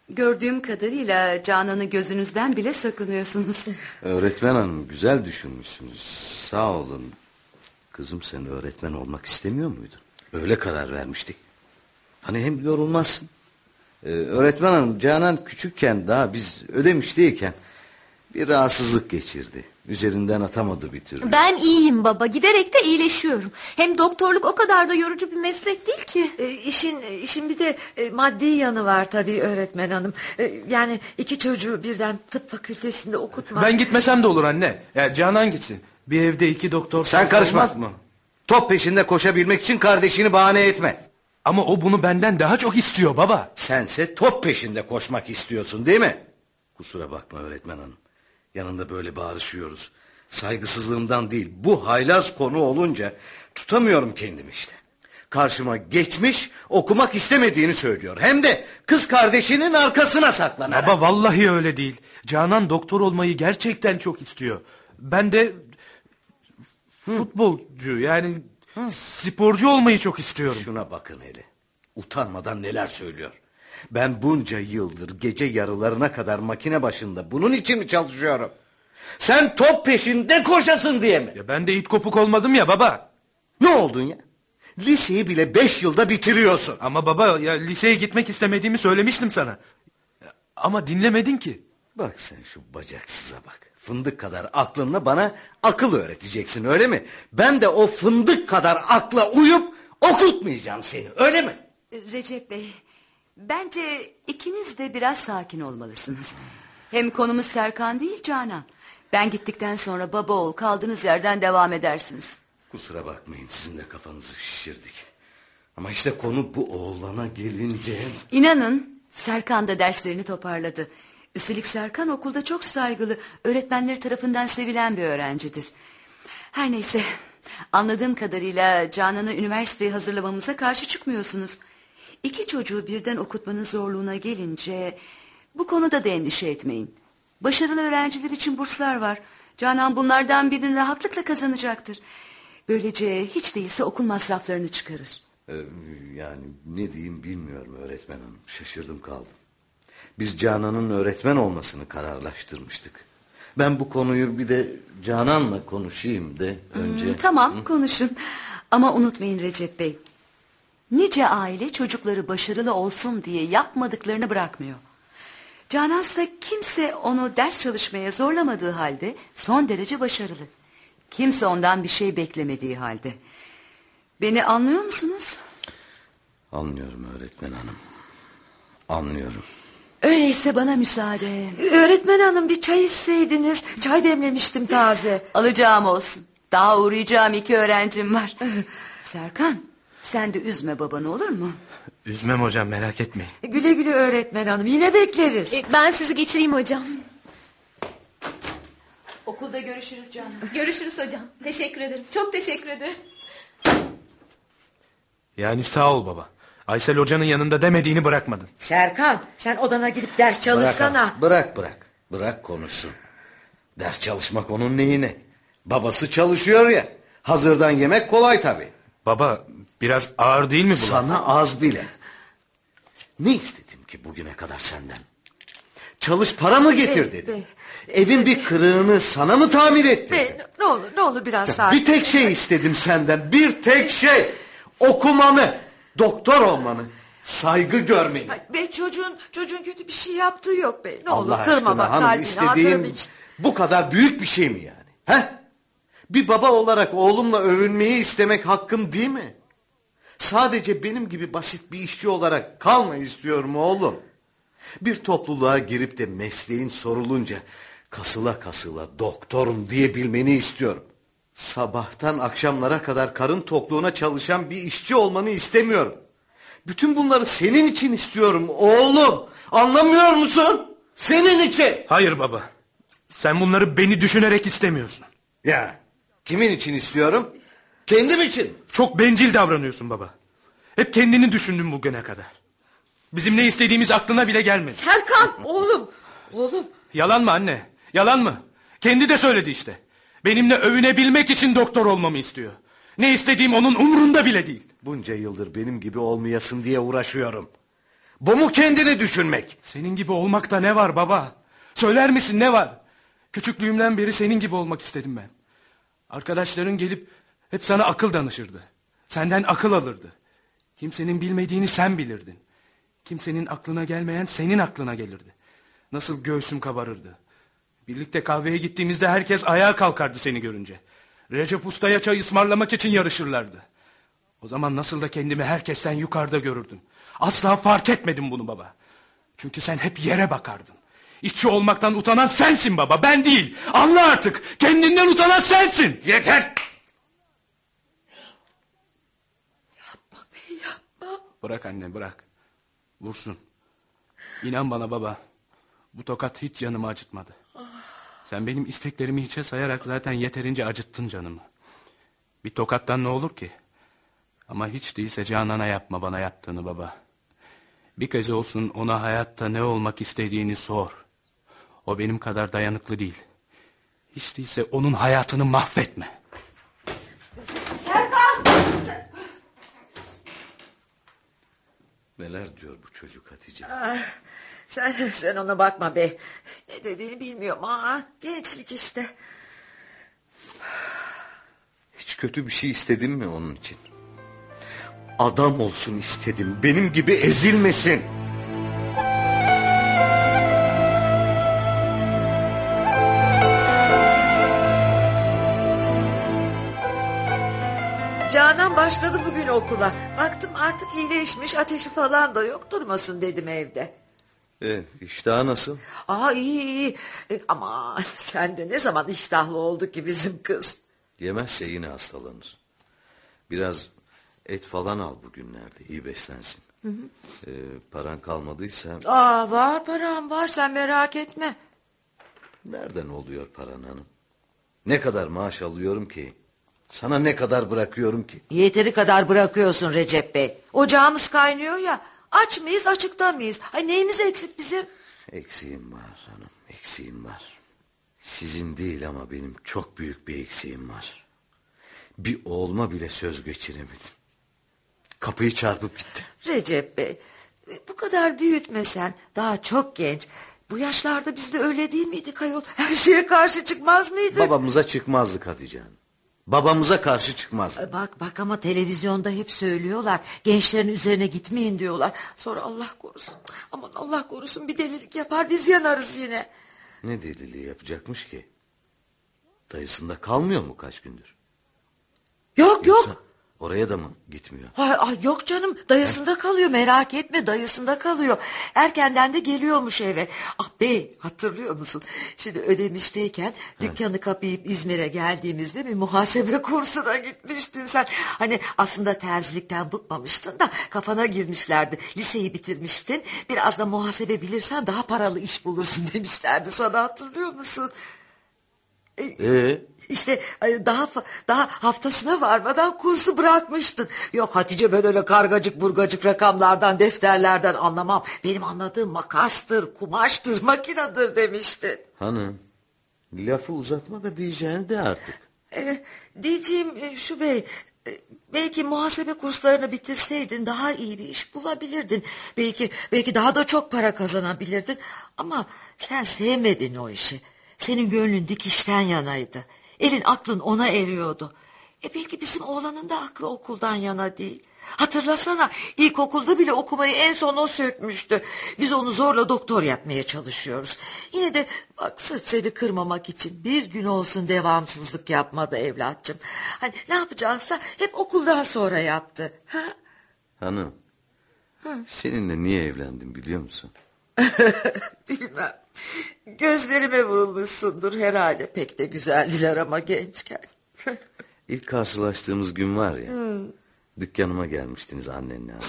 Gördüğüm kadarıyla Canan'ı gözünüzden bile sakınıyorsunuz. Öğretmen hanım güzel düşünmüşsünüz. Sağ olun. Kızım sen öğretmen olmak istemiyor muydun? Öyle karar vermiştik. Hani hem yorulmazsın. Ee, öğretmen hanım Canan küçükken daha biz ödemişteyken bir rahatsızlık geçirdi. Üzerinden atamadı bir türlü. Ben iyiyim baba. Giderek de iyileşiyorum. Hem doktorluk o kadar da yorucu bir meslek değil ki. E, işin işin bir de e, maddi yanı var tabii öğretmen hanım. E, yani iki çocuğu birden tıp fakültesinde okutmak. Ben gitmesem de olur anne. Ya Canan gitsin. Bir evde iki doktor Sen karışma. olmaz mı? Top peşinde koşabilmek için kardeşini bahane etme. Ama o bunu benden daha çok istiyor baba. Sense top peşinde koşmak istiyorsun değil mi? Kusura bakma öğretmen hanım. Yanında böyle bağırışıyoruz. Saygısızlığımdan değil bu haylaz konu olunca tutamıyorum kendimi işte. Karşıma geçmiş okumak istemediğini söylüyor. Hem de kız kardeşinin arkasına saklanarak. Baba vallahi öyle değil. Canan doktor olmayı gerçekten çok istiyor. Ben de futbolcu yani sporcu olmayı çok istiyorum. Şuna bakın hele. Utanmadan neler söylüyor. Ben bunca yıldır gece yarılarına kadar makine başında bunun için mi çalışıyorum? Sen top peşinde koşasın diye mi? Ya ben de it kopuk olmadım ya baba. Ne oldun ya? Liseyi bile beş yılda bitiriyorsun. Ama baba ya liseye gitmek istemediğimi söylemiştim sana. Ama dinlemedin ki. Bak sen şu bacaksıza bak. Fındık kadar aklınla bana akıl öğreteceksin öyle mi? Ben de o fındık kadar akla uyup okutmayacağım seni öyle mi? Recep Bey, bence ikiniz de biraz sakin olmalısınız. Hem konumuz Serkan değil Canan. Ben gittikten sonra baba oğul kaldığınız yerden devam edersiniz. Kusura bakmayın sizin de kafanızı şişirdik. Ama işte konu bu oğlana gelince... İnanın Serkan da derslerini toparladı. Üstelik Serkan okulda çok saygılı, öğretmenleri tarafından sevilen bir öğrencidir. Her neyse, anladığım kadarıyla Canan'ı üniversiteye hazırlamamıza karşı çıkmıyorsunuz. İki çocuğu birden okutmanın zorluğuna gelince bu konuda da endişe etmeyin. Başarılı öğrenciler için burslar var. Canan bunlardan birini rahatlıkla kazanacaktır. Böylece hiç değilse okul masraflarını çıkarır. Ee, yani ne diyeyim bilmiyorum öğretmen hanım. Şaşırdım kaldım. Biz Canan'ın öğretmen olmasını kararlaştırmıştık. Ben bu konuyu bir de Canan'la konuşayım de önce. Hmm, Tamam konuşun. Ama unutmayın Recep Bey. Nice aile çocukları başarılı olsun diye yapmadıklarını bırakmıyor. Canansa kimse onu ders çalışmaya zorlamadığı halde son derece başarılı. Kimse ondan bir şey beklemediği halde. Beni anlıyor musunuz? Anlıyorum öğretmen hanım. Anlıyorum. Öyleyse bana müsaade. Öğretmen hanım bir çay içseydiniz. Çay demlemiştim taze. Alacağım olsun. Daha uğrayacağım iki öğrencim var. Serkan sen de üzme babanı olur mu? Üzmem hocam merak etmeyin. Güle güle öğretmen hanım. Yine bekleriz. E, ben sizi geçireyim hocam. Okulda görüşürüz canım. Görüşürüz hocam. Teşekkür ederim. Çok teşekkür ederim. Yani sağ ol baba. Aysel hocanın yanında demediğini bırakmadın. Serkan sen odana gidip ders çalışsana. Bırak, bırak bırak. Bırak konuşsun. Ders çalışmak onun neyine? Babası çalışıyor ya. Hazırdan yemek kolay tabii. Baba biraz ağır değil mi bu? laf? Sana az bile. Ne istedim ki bugüne kadar senden? Çalış para mı getir Bey, dedim. bey. Evin bir kırığını sana mı tamir ettim? Bey, ne olur ne olur biraz sakin. Bir tek şey istedim senden. Bir tek şey. Okumanı. Doktor olmanı. Saygı görmeni. Ay, Bey çocuğun çocuğun kötü bir şey yaptığı yok bey. Ne Allah olur kırma aşkına bak hanım kalbini hatırım istediğim için. bu kadar büyük bir şey mi yani? He? Bir baba olarak oğlumla övünmeyi istemek hakkım değil mi? Sadece benim gibi basit bir işçi olarak kalma istiyorum oğlum. Bir topluluğa girip de mesleğin sorulunca kasıla kasıla doktorum diyebilmeni istiyorum. Sabahtan akşamlara kadar karın tokluğuna çalışan bir işçi olmanı istemiyorum. Bütün bunları senin için istiyorum oğlum. Anlamıyor musun? Senin için. Hayır baba. Sen bunları beni düşünerek istemiyorsun. Ya kimin için istiyorum? Kendim için. Çok bencil davranıyorsun baba. Hep kendini düşündün bugüne kadar. Bizim ne istediğimiz aklına bile gelmedi. Serkan oğlum oğlum. Yalan mı anne? Yalan mı? Kendi de söyledi işte. Benimle övünebilmek için doktor olmamı istiyor. Ne istediğim onun umrunda bile değil. Bunca yıldır benim gibi olmayasın diye uğraşıyorum. Bu mu kendini düşünmek? Senin gibi olmakta ne var baba? Söyler misin ne var? Küçüklüğümden beri senin gibi olmak istedim ben. Arkadaşların gelip hep sana akıl danışırdı. Senden akıl alırdı. Kimsenin bilmediğini sen bilirdin. Kimsenin aklına gelmeyen senin aklına gelirdi. Nasıl göğsüm kabarırdı. Birlikte kahveye gittiğimizde herkes ayağa kalkardı seni görünce. Recep Usta'ya çay ısmarlamak için yarışırlardı. O zaman nasıl da kendimi herkesten yukarıda görürdüm. Asla fark etmedim bunu baba. Çünkü sen hep yere bakardın. İşçi olmaktan utanan sensin baba, ben değil. Anla artık, kendinden utanan sensin. Yeter! Bırak anne, bırak. Vursun. İnan bana baba, bu tokat hiç canımı acıtmadı. Sen benim isteklerimi hiçe sayarak zaten yeterince acıttın canımı. Bir tokattan ne olur ki? Ama hiç değilse Canan'a yapma bana yaptığını baba. Bir kez olsun ona hayatta ne olmak istediğini sor. O benim kadar dayanıklı değil. Hiç değilse onun hayatını mahvetme. Neler diyor bu çocuk Hatice? Sen, sen ona bakma be. Ne dediğini bilmiyorum. Aa, gençlik işte. Hiç kötü bir şey istedim mi onun için? Adam olsun istedim. Benim gibi ezilmesin. Başladı bugün okula. Baktım artık iyileşmiş ateşi falan da yok durmasın dedim evde. E, iştahı nasıl? Aa iyi iyi. E, ama sen de ne zaman iştahlı oldu ki bizim kız. Yemezse yine hastalanır. Biraz et falan al bugünlerde. iyi beslensin. E, paran kalmadıysa Aa var param var sen merak etme. nereden oluyor paran hanım? Ne kadar maaş alıyorum ki? Sana ne kadar bırakıyorum ki? Yeteri kadar bırakıyorsun Recep Bey. Ocağımız kaynıyor ya. Aç mıyız açıkta mıyız? Ay neyimiz eksik bizim? Eksiğim var hanım, eksiğim var. Sizin değil ama benim çok büyük bir eksiğim var. Bir oğluma bile söz geçiremedim. Kapıyı çarpıp gitti. Recep Bey bu kadar büyütmesen daha çok genç. Bu yaşlarda biz de öyle değil miydik ayol? Her şeye karşı çıkmaz mıydık? Babamıza çıkmazdık Hatice Hanım. Babamıza karşı çıkmazdık. Bak bak ama televizyonda hep söylüyorlar. Gençlerin üzerine gitmeyin diyorlar. Sonra Allah korusun. Aman Allah korusun bir delilik yapar biz yanarız yine. Ne deliliği yapacakmış ki? Dayısında kalmıyor mu kaç gündür? Yok Yoksa yok. Oraya da mı gitmiyor? Ay, ay yok canım dayısında kalıyor merak etme dayısında kalıyor. Erkenden de geliyormuş eve. Ah bey hatırlıyor musun? Şimdi ödemişteyken dükkanı kapayıp İzmir'e geldiğimizde bir muhasebe kursuna gitmiştin sen. Hani aslında terzilikten bıkmamıştın da kafana girmişlerdi. Liseyi bitirmiştin biraz da muhasebe bilirsen daha paralı iş bulursun demişlerdi sana hatırlıyor musun? Ee, İşte e, daha daha haftasına varmadan kursu bırakmıştın. Yok Hatice ben öyle kargacık burgacık rakamlardan defterlerden anlamam. Benim anladığım makastır, kumaştır, makinadır demiştin. hanım lafı uzatma da diyeceğini de artık. E, diyeceğim e, şu bey e, belki muhasebe kurslarını bitirseydin daha iyi bir iş bulabilirdin. Belki belki daha da çok para kazanabilirdin. Ama sen sevmedin o işi. Senin gönlün dikişten yanaydı. Elin aklın ona eriyordu. E belki bizim oğlanın da aklı okuldan yana değil. Hatırlasana ilkokulda bile okumayı en son o sökmüştü. Biz onu zorla doktor yapmaya çalışıyoruz. Yine de bak sırf seni kırmamak için bir gün olsun devamsızlık yapmadı evlatçım. Hani ne yapacaksa hep okuldan sonra yaptı. Ha? Hanım seninle niye evlendim biliyor musun? Bilmem. Gözlerime vurulmuşsundur herhalde. Pek de güzeldiler ama gençken. İlk karşılaştığımız gün var ya. Dükkanıma gelmiştiniz annenle hanım.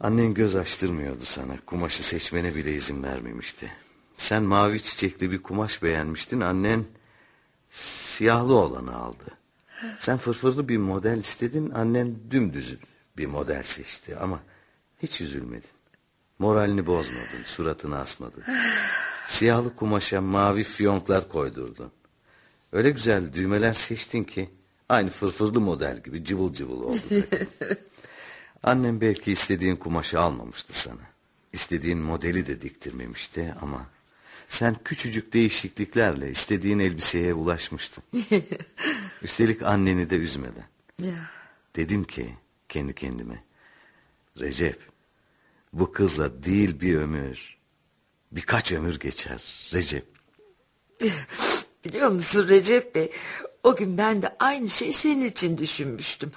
Annen göz açtırmıyordu sana. Kumaşı seçmene bile izin vermemişti. Sen mavi çiçekli bir kumaş beğenmiştin. Annen siyahlı olanı aldı. Sen fırfırlı bir model istedin. Annen dümdüz bir model seçti. Ama hiç üzülmedin. Moralini bozmadın. Suratını asmadın. Siyahlı kumaşa mavi fiyonklar koydurdun. Öyle güzel düğmeler seçtin ki aynı fırfırlı model gibi cıvıl cıvıl oldu. Annem belki istediğin kumaşı almamıştı sana. İstediğin modeli de diktirmemişti ama sen küçücük değişikliklerle istediğin elbiseye ulaşmıştın. Üstelik anneni de üzmeden. Ya. Dedim ki kendi kendime Recep bu kızla değil bir ömür birkaç ömür geçer Recep. Biliyor musun Recep Bey? O gün ben de aynı şeyi senin için düşünmüştüm.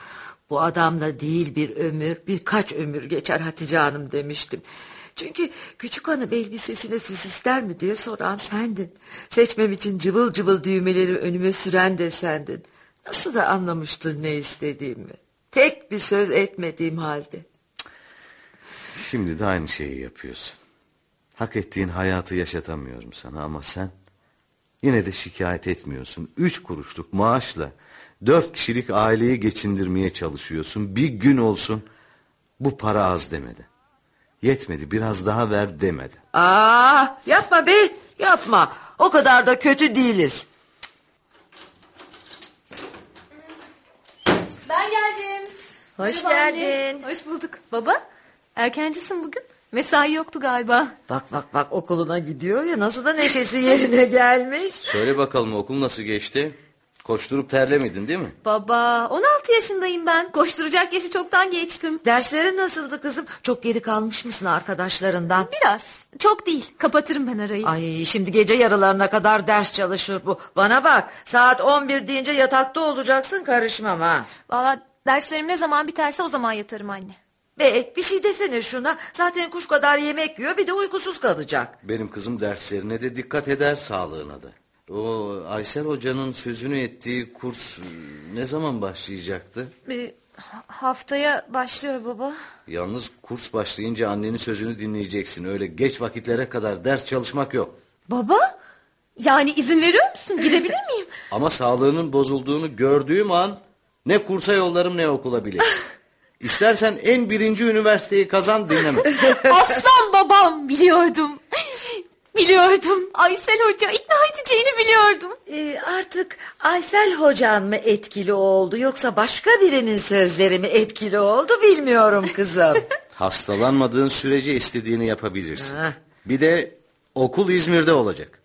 Bu adamla değil bir ömür, birkaç ömür geçer Hatice Hanım demiştim. Çünkü küçük hanım elbisesine süs ister mi diye soran sendin. Seçmem için cıvıl cıvıl düğmeleri önüme süren de sendin. Nasıl da anlamıştın ne istediğimi. Tek bir söz etmediğim halde. Şimdi de aynı şeyi yapıyorsun. Hak ettiğin hayatı yaşatamıyorum sana ama sen yine de şikayet etmiyorsun. Üç kuruşluk maaşla dört kişilik aileyi geçindirmeye çalışıyorsun. Bir gün olsun bu para az demedi. Yetmedi biraz daha ver demedi. Aa, yapma be, yapma. O kadar da kötü değiliz. Ben geldim. Hoş Merhaba anne. geldin. Hoş bulduk. Baba erkencisin bugün. Mesai yoktu galiba. Bak bak bak okuluna gidiyor ya nasıl da neşesi yerine gelmiş. Söyle bakalım okul nasıl geçti? Koşturup terlemedin değil mi? Baba 16 yaşındayım ben. Koşturacak yaşı çoktan geçtim. Derslerin nasıldı kızım? Çok geri kalmış mısın arkadaşlarından? Biraz. Çok değil. Kapatırım ben arayı. Ay şimdi gece yarılarına kadar ders çalışır bu. Bana bak saat 11 deyince yatakta olacaksın karışmam ha. Valla derslerim ne zaman biterse o zaman yatarım anne. Be bir şey desene şuna. Zaten kuş kadar yemek yiyor bir de uykusuz kalacak. Benim kızım derslerine de dikkat eder sağlığına da. O Aysel hocanın sözünü ettiği kurs e, ne zaman başlayacaktı? Ee, ha- haftaya başlıyor baba. Yalnız kurs başlayınca annenin sözünü dinleyeceksin. Öyle geç vakitlere kadar ders çalışmak yok. Baba? Yani izin veriyor musun? Gidebilir miyim? Ama sağlığının bozulduğunu gördüğüm an ne kursa yollarım ne okula bile. İstersen en birinci üniversiteyi kazan dinleme. Aslan babam biliyordum. Biliyordum. Aysel Hoca ikna edeceğini biliyordum. Ee, artık Aysel hocan mı etkili oldu yoksa başka birinin sözleri mi etkili oldu bilmiyorum kızım. Hastalanmadığın sürece istediğini yapabilirsin. Ha. Bir de okul İzmir'de olacak.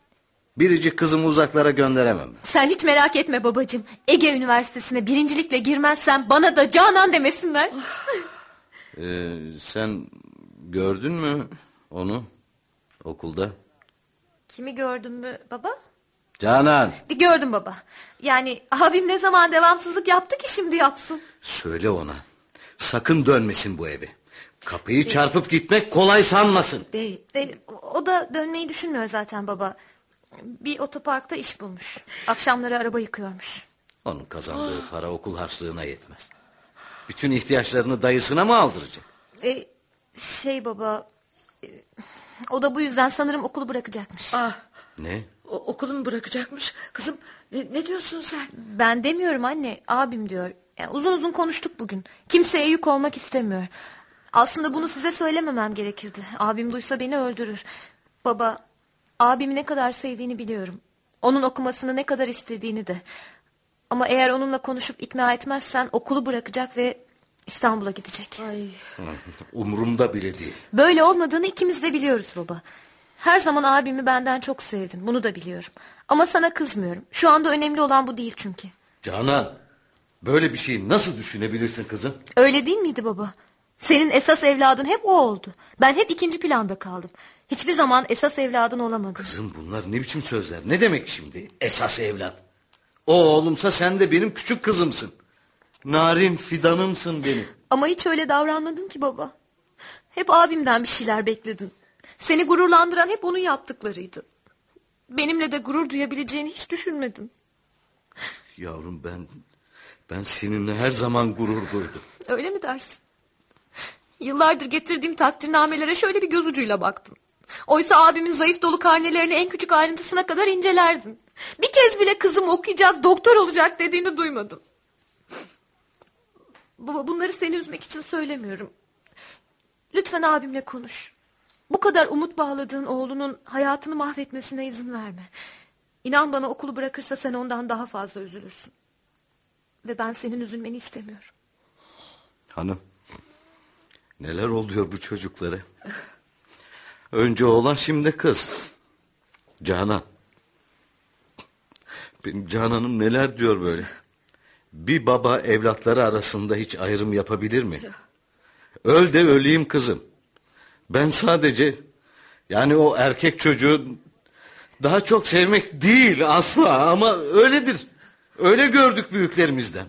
Biricik kızımı uzaklara gönderemem. Sen hiç merak etme babacığım. Ege Üniversitesi'ne birincilikle girmezsen bana da Canan demesinler. Ee, sen gördün mü onu okulda? Kimi gördün mü baba? Canan Gördüm baba. Yani abim ne zaman devamsızlık yaptı ki şimdi yapsın. söyle ona. Sakın dönmesin bu eve. Kapıyı çarpıp gitmek kolay sanmasın. Bey, E, o da dönmeyi düşünmüyor zaten baba. Bir otoparkta iş bulmuş. Akşamları araba yıkıyormuş. Onun kazandığı para okul harçlığına yetmez. Bütün ihtiyaçlarını dayısına mı aldıracak? E, şey baba... e, o da bu yüzden sanırım okulu bırakacakmış. ah, Ne? O- okulu mu bırakacakmış? Kızım ne, ne diyorsun sen? Ben demiyorum anne, abim diyor. Yani uzun uzun konuştuk bugün. Kimseye yük olmak istemiyor. Aslında bunu size söylememem gerekirdi. Abim duysa beni öldürür. Baba, abimi ne kadar sevdiğini biliyorum. Onun okumasını ne kadar istediğini de. Ama eğer onunla konuşup ikna etmezsen okulu bırakacak ve İstanbul'a gidecek. Ay Umurumda bile değil. Böyle olmadığını ikimiz de biliyoruz baba. Her zaman abimi benden çok sevdin. Bunu da biliyorum. Ama sana kızmıyorum. Şu anda önemli olan bu değil çünkü. Canan böyle bir şeyi nasıl düşünebilirsin kızım? Öyle değil miydi baba? Senin esas evladın hep o oldu. Ben hep ikinci planda kaldım. Hiçbir zaman esas evladın olamadım. Kızım bunlar ne biçim sözler? Ne demek şimdi? Esas evlat. O oğlumsa sen de benim küçük kızımsın. Narin fidanımsın benim. Ama hiç öyle davranmadın ki baba. Hep abimden bir şeyler bekledin. Seni gururlandıran hep onun yaptıklarıydı. Benimle de gurur duyabileceğini hiç düşünmedin. Yavrum ben ben seninle her zaman gurur duydum. Öyle mi dersin? Yıllardır getirdiğim takdirnamelere şöyle bir göz ucuyla baktın. Oysa abimin zayıf dolu karnelerini en küçük ayrıntısına kadar incelerdin. Bir kez bile kızım okuyacak, doktor olacak dediğini duymadım. Baba bunları seni üzmek için söylemiyorum. Lütfen abimle konuş. Bu kadar umut bağladığın oğlunun hayatını mahvetmesine izin verme. İnan bana okulu bırakırsa sen ondan daha fazla üzülürsün. Ve ben senin üzülmeni istemiyorum. Hanım neler oluyor bu çocuklara? Önce oğlan şimdi kız. Canan. Benim Canan'ım neler diyor böyle? Bir baba evlatları arasında hiç ayrım yapabilir mi? Öl de öleyim kızım. Ben sadece yani o erkek çocuğu daha çok sevmek değil asla ama öyledir. Öyle gördük büyüklerimizden.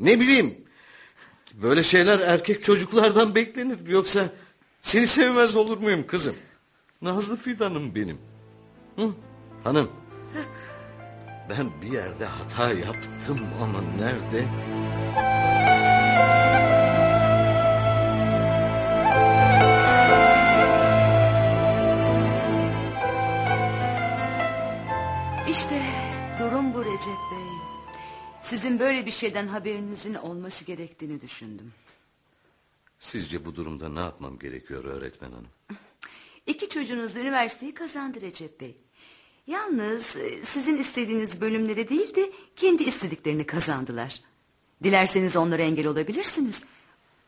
Ne bileyim böyle şeyler erkek çocuklardan beklenir. Yoksa seni sevmez olur muyum kızım? Nazlı fidanım benim. Hı? Hanım ben bir yerde hata yaptım ama nerede? İşte durum bu Recep Bey. Sizin böyle bir şeyden haberinizin olması gerektiğini düşündüm. Sizce bu durumda ne yapmam gerekiyor öğretmen hanım? Çocuğunuz üniversiteyi kazandı Recep Bey. Yalnız e, sizin istediğiniz bölümleri değil de kendi istediklerini kazandılar. Dilerseniz onlara engel olabilirsiniz.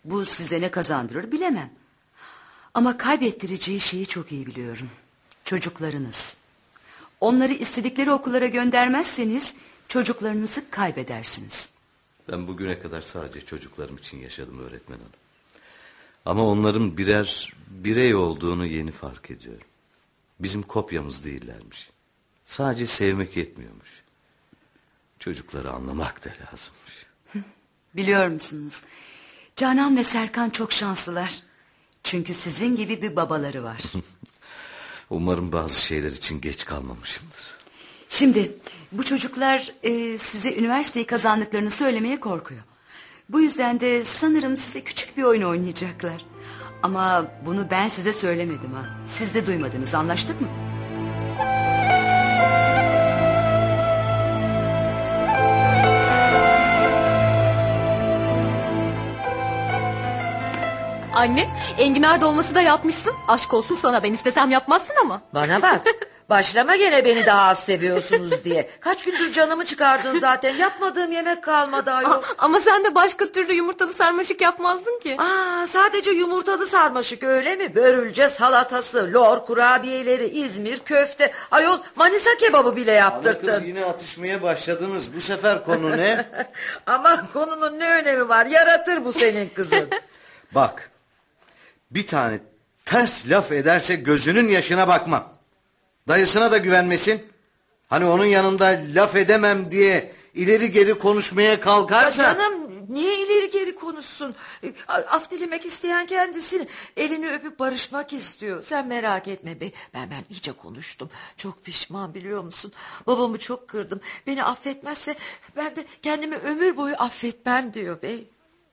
Bu size ne kazandırır bilemem. Ama kaybettireceği şeyi çok iyi biliyorum. Çocuklarınız. Onları istedikleri okullara göndermezseniz çocuklarınızı kaybedersiniz. Ben bugüne kadar sadece çocuklarım için yaşadım öğretmen hanım. Ama onların birer birey olduğunu yeni fark ediyorum. Bizim kopyamız değillermiş. Sadece sevmek yetmiyormuş. Çocukları anlamak da lazımmış. Biliyor musunuz? Canan ve Serkan çok şanslılar. Çünkü sizin gibi bir babaları var. Umarım bazı şeyler için geç kalmamışımdır. Şimdi bu çocuklar e, size üniversiteyi kazandıklarını söylemeye korkuyor. Bu yüzden de sanırım size küçük bir oyun oynayacaklar. Ama bunu ben size söylemedim ha. Siz de duymadınız anlaştık mı? Anne, enginar dolması da yapmışsın. Aşk olsun sana ben istesem yapmazsın ama. bana bak. Başlama gene beni daha az seviyorsunuz diye. Kaç gündür canımı çıkardın zaten. Yapmadığım yemek kalmadı ayol. Ama sen de başka türlü yumurtalı sarmaşık yapmazdın ki. Aa, sadece yumurtalı sarmaşık öyle mi? Börülce salatası, lor kurabiyeleri, İzmir köfte. Ayol Manisa kebabı bile Ana kız yaptırdın. yine atışmaya başladınız. Bu sefer konu ne? Ama konunun ne önemi var? Yaratır bu senin kızın. Bak. Bir tane ters laf ederse gözünün yaşına bakmam. Dayısına da güvenmesin. Hani onun yanında laf edemem diye ileri geri konuşmaya kalkarsa... Canım niye ileri geri konuşsun? E, Af dilemek isteyen kendisini. Elini öpüp barışmak istiyor. Sen merak etme be. Ben ben iyice konuştum. Çok pişman biliyor musun? Babamı çok kırdım. Beni affetmezse ben de kendimi ömür boyu affetmem diyor bey.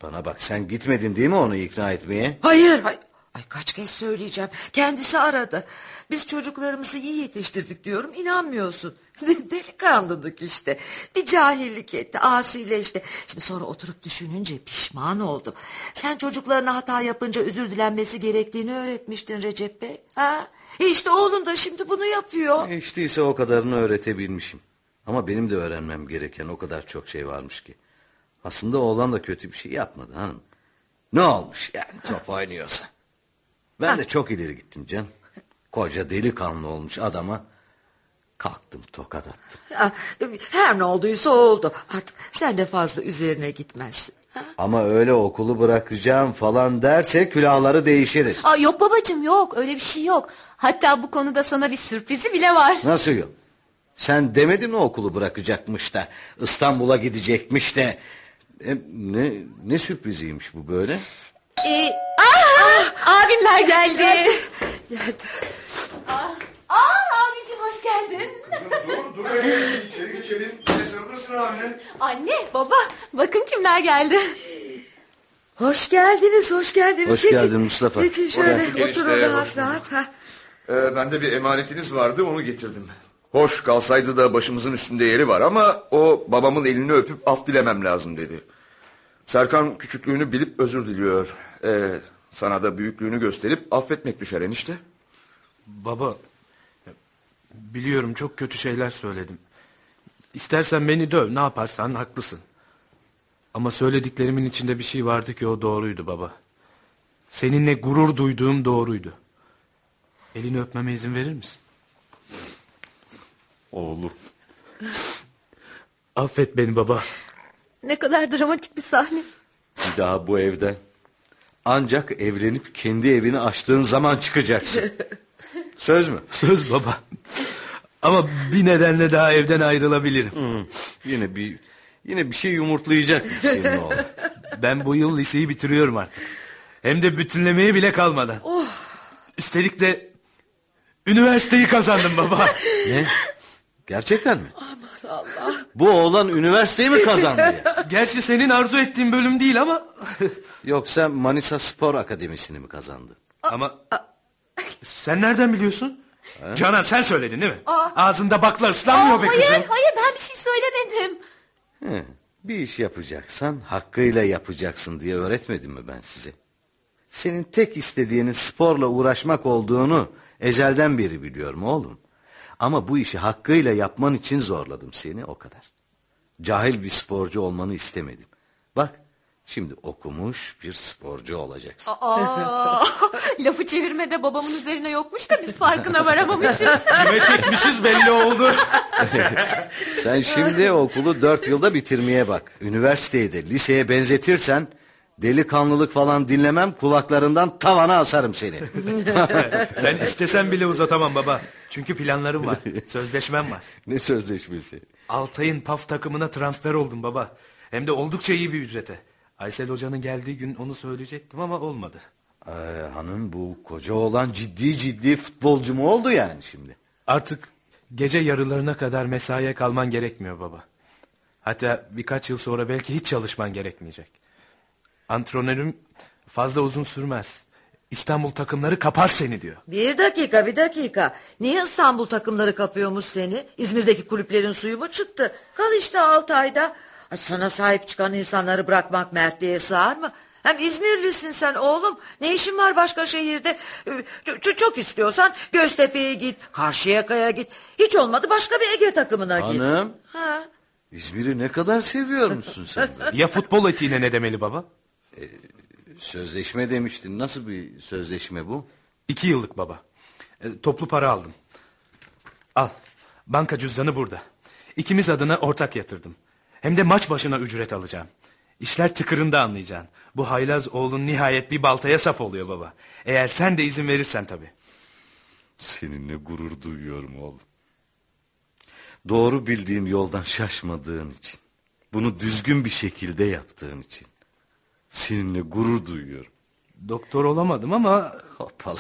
Bana bak sen gitmedin değil mi onu ikna etmeye? Hayır, hayır. Ay kaç kez söyleyeceğim. Kendisi aradı. Biz çocuklarımızı iyi yetiştirdik diyorum. inanmıyorsun. Delikanlılık işte. Bir cahillik etti. Asileşti. Şimdi sonra oturup düşününce pişman oldum. Sen çocuklarına hata yapınca özür dilenmesi gerektiğini öğretmiştin Recep Bey. Ha? E işte oğlun da şimdi bunu yapıyor. E İşte ise o kadarını öğretebilmişim. Ama benim de öğrenmem gereken o kadar çok şey varmış ki. Aslında oğlan da kötü bir şey yapmadı hanım. Ne olmuş yani top oynuyorsa. Ben de çok ileri gittim can. Koca delikanlı olmuş adama kalktım tokat attım. Her ne olduysa oldu. Artık sen de fazla üzerine gitmezsin. Ama öyle okulu bırakacağım falan derse külahları değişiriz. Aa, yok babacığım yok öyle bir şey yok. Hatta bu konuda sana bir sürprizi bile var. Nasıl yok? Sen demedin mi okulu bırakacakmış da İstanbul'a gidecekmiş de. E, ne ne sürpriziymiş bu böyle? Ee, ah, abimler geldi. Geldi. Aa, aa, abicim hoş geldin. Dur dur hele içeri geçelim. Ne sırrısın anne? Anne baba bakın kimler geldi. Hoş geldiniz, hoş geldiniz. Hoş Geçin. geldin Mustafa. Geçin şöyle, enişte, oturun hoş rahat bulduk. rahat. Ha. Ee, bende bir emanetiniz vardı onu getirdim. Hoş kalsaydı da başımızın üstünde yeri var ama o babamın elini öpüp af dilemem lazım dedi. Serkan küçüklüğünü bilip özür diliyor. Ee, sana da büyüklüğünü gösterip affetmek düşer enişte. Baba, biliyorum çok kötü şeyler söyledim. İstersen beni döv, ne yaparsan haklısın. Ama söylediklerimin içinde bir şey vardı ki o doğruydu baba. Seninle gurur duyduğum doğruydu. Elini öpmeme izin verir misin? Oğlum. Affet beni baba. Ne kadar dramatik bir sahne. Bir daha bu evden ancak evlenip kendi evini açtığın zaman çıkacaksın. Söz mü? Söz baba. Ama bir nedenle daha evden ayrılabilirim. Yine bir yine bir şey yumurtlayacak senin oğlun. Ben bu yıl liseyi bitiriyorum artık. Hem de bütünlemeye bile kalmadan. Üstelik de üniversiteyi kazandım baba. Ne? Gerçekten mi? Aman Allah. Bu oğlan üniversiteyi mi kazandı ya? Gerçi senin arzu ettiğin bölüm değil ama... Yoksa Manisa Spor Akademisi'ni mi kazandı? ama... Sen nereden biliyorsun? Canan sen söyledin değil mi? Ağzında bakla ıslanmıyor Aa, be hayır kızım. hayır ben bir şey söylemedim. He, bir iş yapacaksan hakkıyla yapacaksın diye öğretmedim mi ben size? Senin tek istediğinin sporla uğraşmak olduğunu ezelden beri biliyorum oğlum. Ama bu işi hakkıyla yapman için zorladım seni o kadar. Cahil bir sporcu olmanı istemedim. Bak şimdi okumuş bir sporcu olacaksın. Aa, lafı çevirmede babamın üzerine yokmuş da biz farkına varamamışız. Kime çekmişiz belli oldu. Sen şimdi okulu dört yılda bitirmeye bak. Üniversiteyi de liseye benzetirsen delikanlılık falan dinlemem kulaklarından tavana asarım seni. Sen istesen bile uzatamam baba. Çünkü planlarım var. Sözleşmem var. ne sözleşmesi? Altay'ın PAF takımına transfer oldum baba. Hem de oldukça iyi bir ücrete. Aysel hocanın geldiği gün onu söyleyecektim ama olmadı. Ee, hanım bu koca olan ciddi ciddi futbolcu mu oldu yani şimdi? Artık gece yarılarına kadar mesaiye kalman gerekmiyor baba. Hatta birkaç yıl sonra belki hiç çalışman gerekmeyecek. Antrenörüm fazla uzun sürmez. İstanbul takımları kapar seni diyor. Bir dakika bir dakika. Niye İstanbul takımları kapıyormuş seni? İzmir'deki kulüplerin suyu mu çıktı? Kal işte altı ayda. Ay, Sana sahip çıkan insanları bırakmak mertliğe sığar mı? Hem İzmirlisin sen oğlum. Ne işin var başka şehirde? Ee, ç- çok istiyorsan Göztepe'ye git. Karşıyaka'ya git. Hiç olmadı başka bir Ege takımına git. Hanım Ha? İzmir'i ne kadar seviyormuşsun sen de. Ya futbol etiğine ne demeli baba? Sözleşme demiştin. Nasıl bir sözleşme bu? İki yıllık baba. E, toplu para aldım. Al. Banka cüzdanı burada. İkimiz adına ortak yatırdım. Hem de maç başına ücret alacağım. İşler tıkırında anlayacaksın. Bu haylaz oğlun nihayet bir baltaya sap oluyor baba. Eğer sen de izin verirsen tabii. Seninle gurur duyuyorum oğlum. Doğru bildiğin yoldan şaşmadığın için. Bunu düzgün bir şekilde yaptığın için. Seninle gurur duyuyorum. Doktor olamadım ama Hoppala.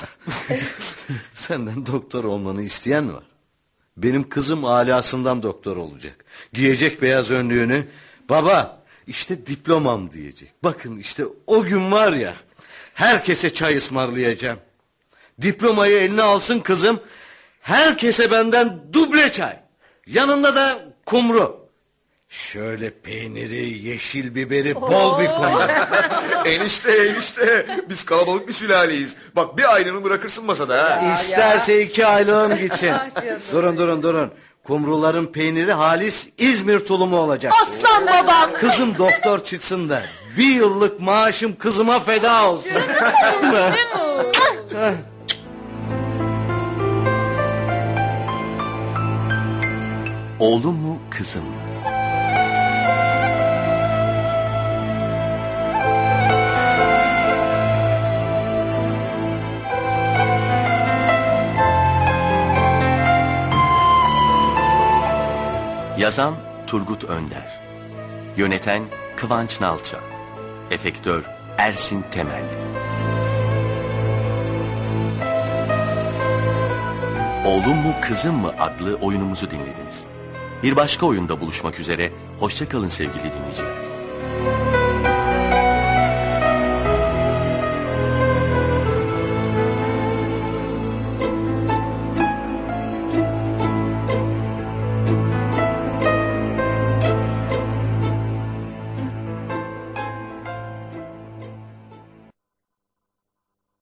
Senden doktor olmanı isteyen var? Benim kızım alasından doktor olacak. Giyecek beyaz önlüğünü. Baba işte diplomam diyecek. Bakın işte o gün var ya. Herkese çay ısmarlayacağım. Diplomayı eline alsın kızım. Herkese benden duble çay. Yanında da kumru. Şöyle peyniri, yeşil biberi bol bir kumru. enişte enişte biz kalabalık bir sülaleyiz. Bak bir aylığını bırakırsın masada ha. İsterse iki aylığım gitsin. durun durun durun. Kumruların peyniri halis İzmir tulumu olacak. Aslan babam. Kızım doktor çıksın da bir yıllık maaşım kızıma feda olsun. Oğlum mu kızım mı? Yazan Turgut Önder Yöneten Kıvanç Nalça Efektör Ersin Temel Oğlum mu kızım mı adlı oyunumuzu dinlediniz. Bir başka oyunda buluşmak üzere. Hoşçakalın sevgili dinleyiciler.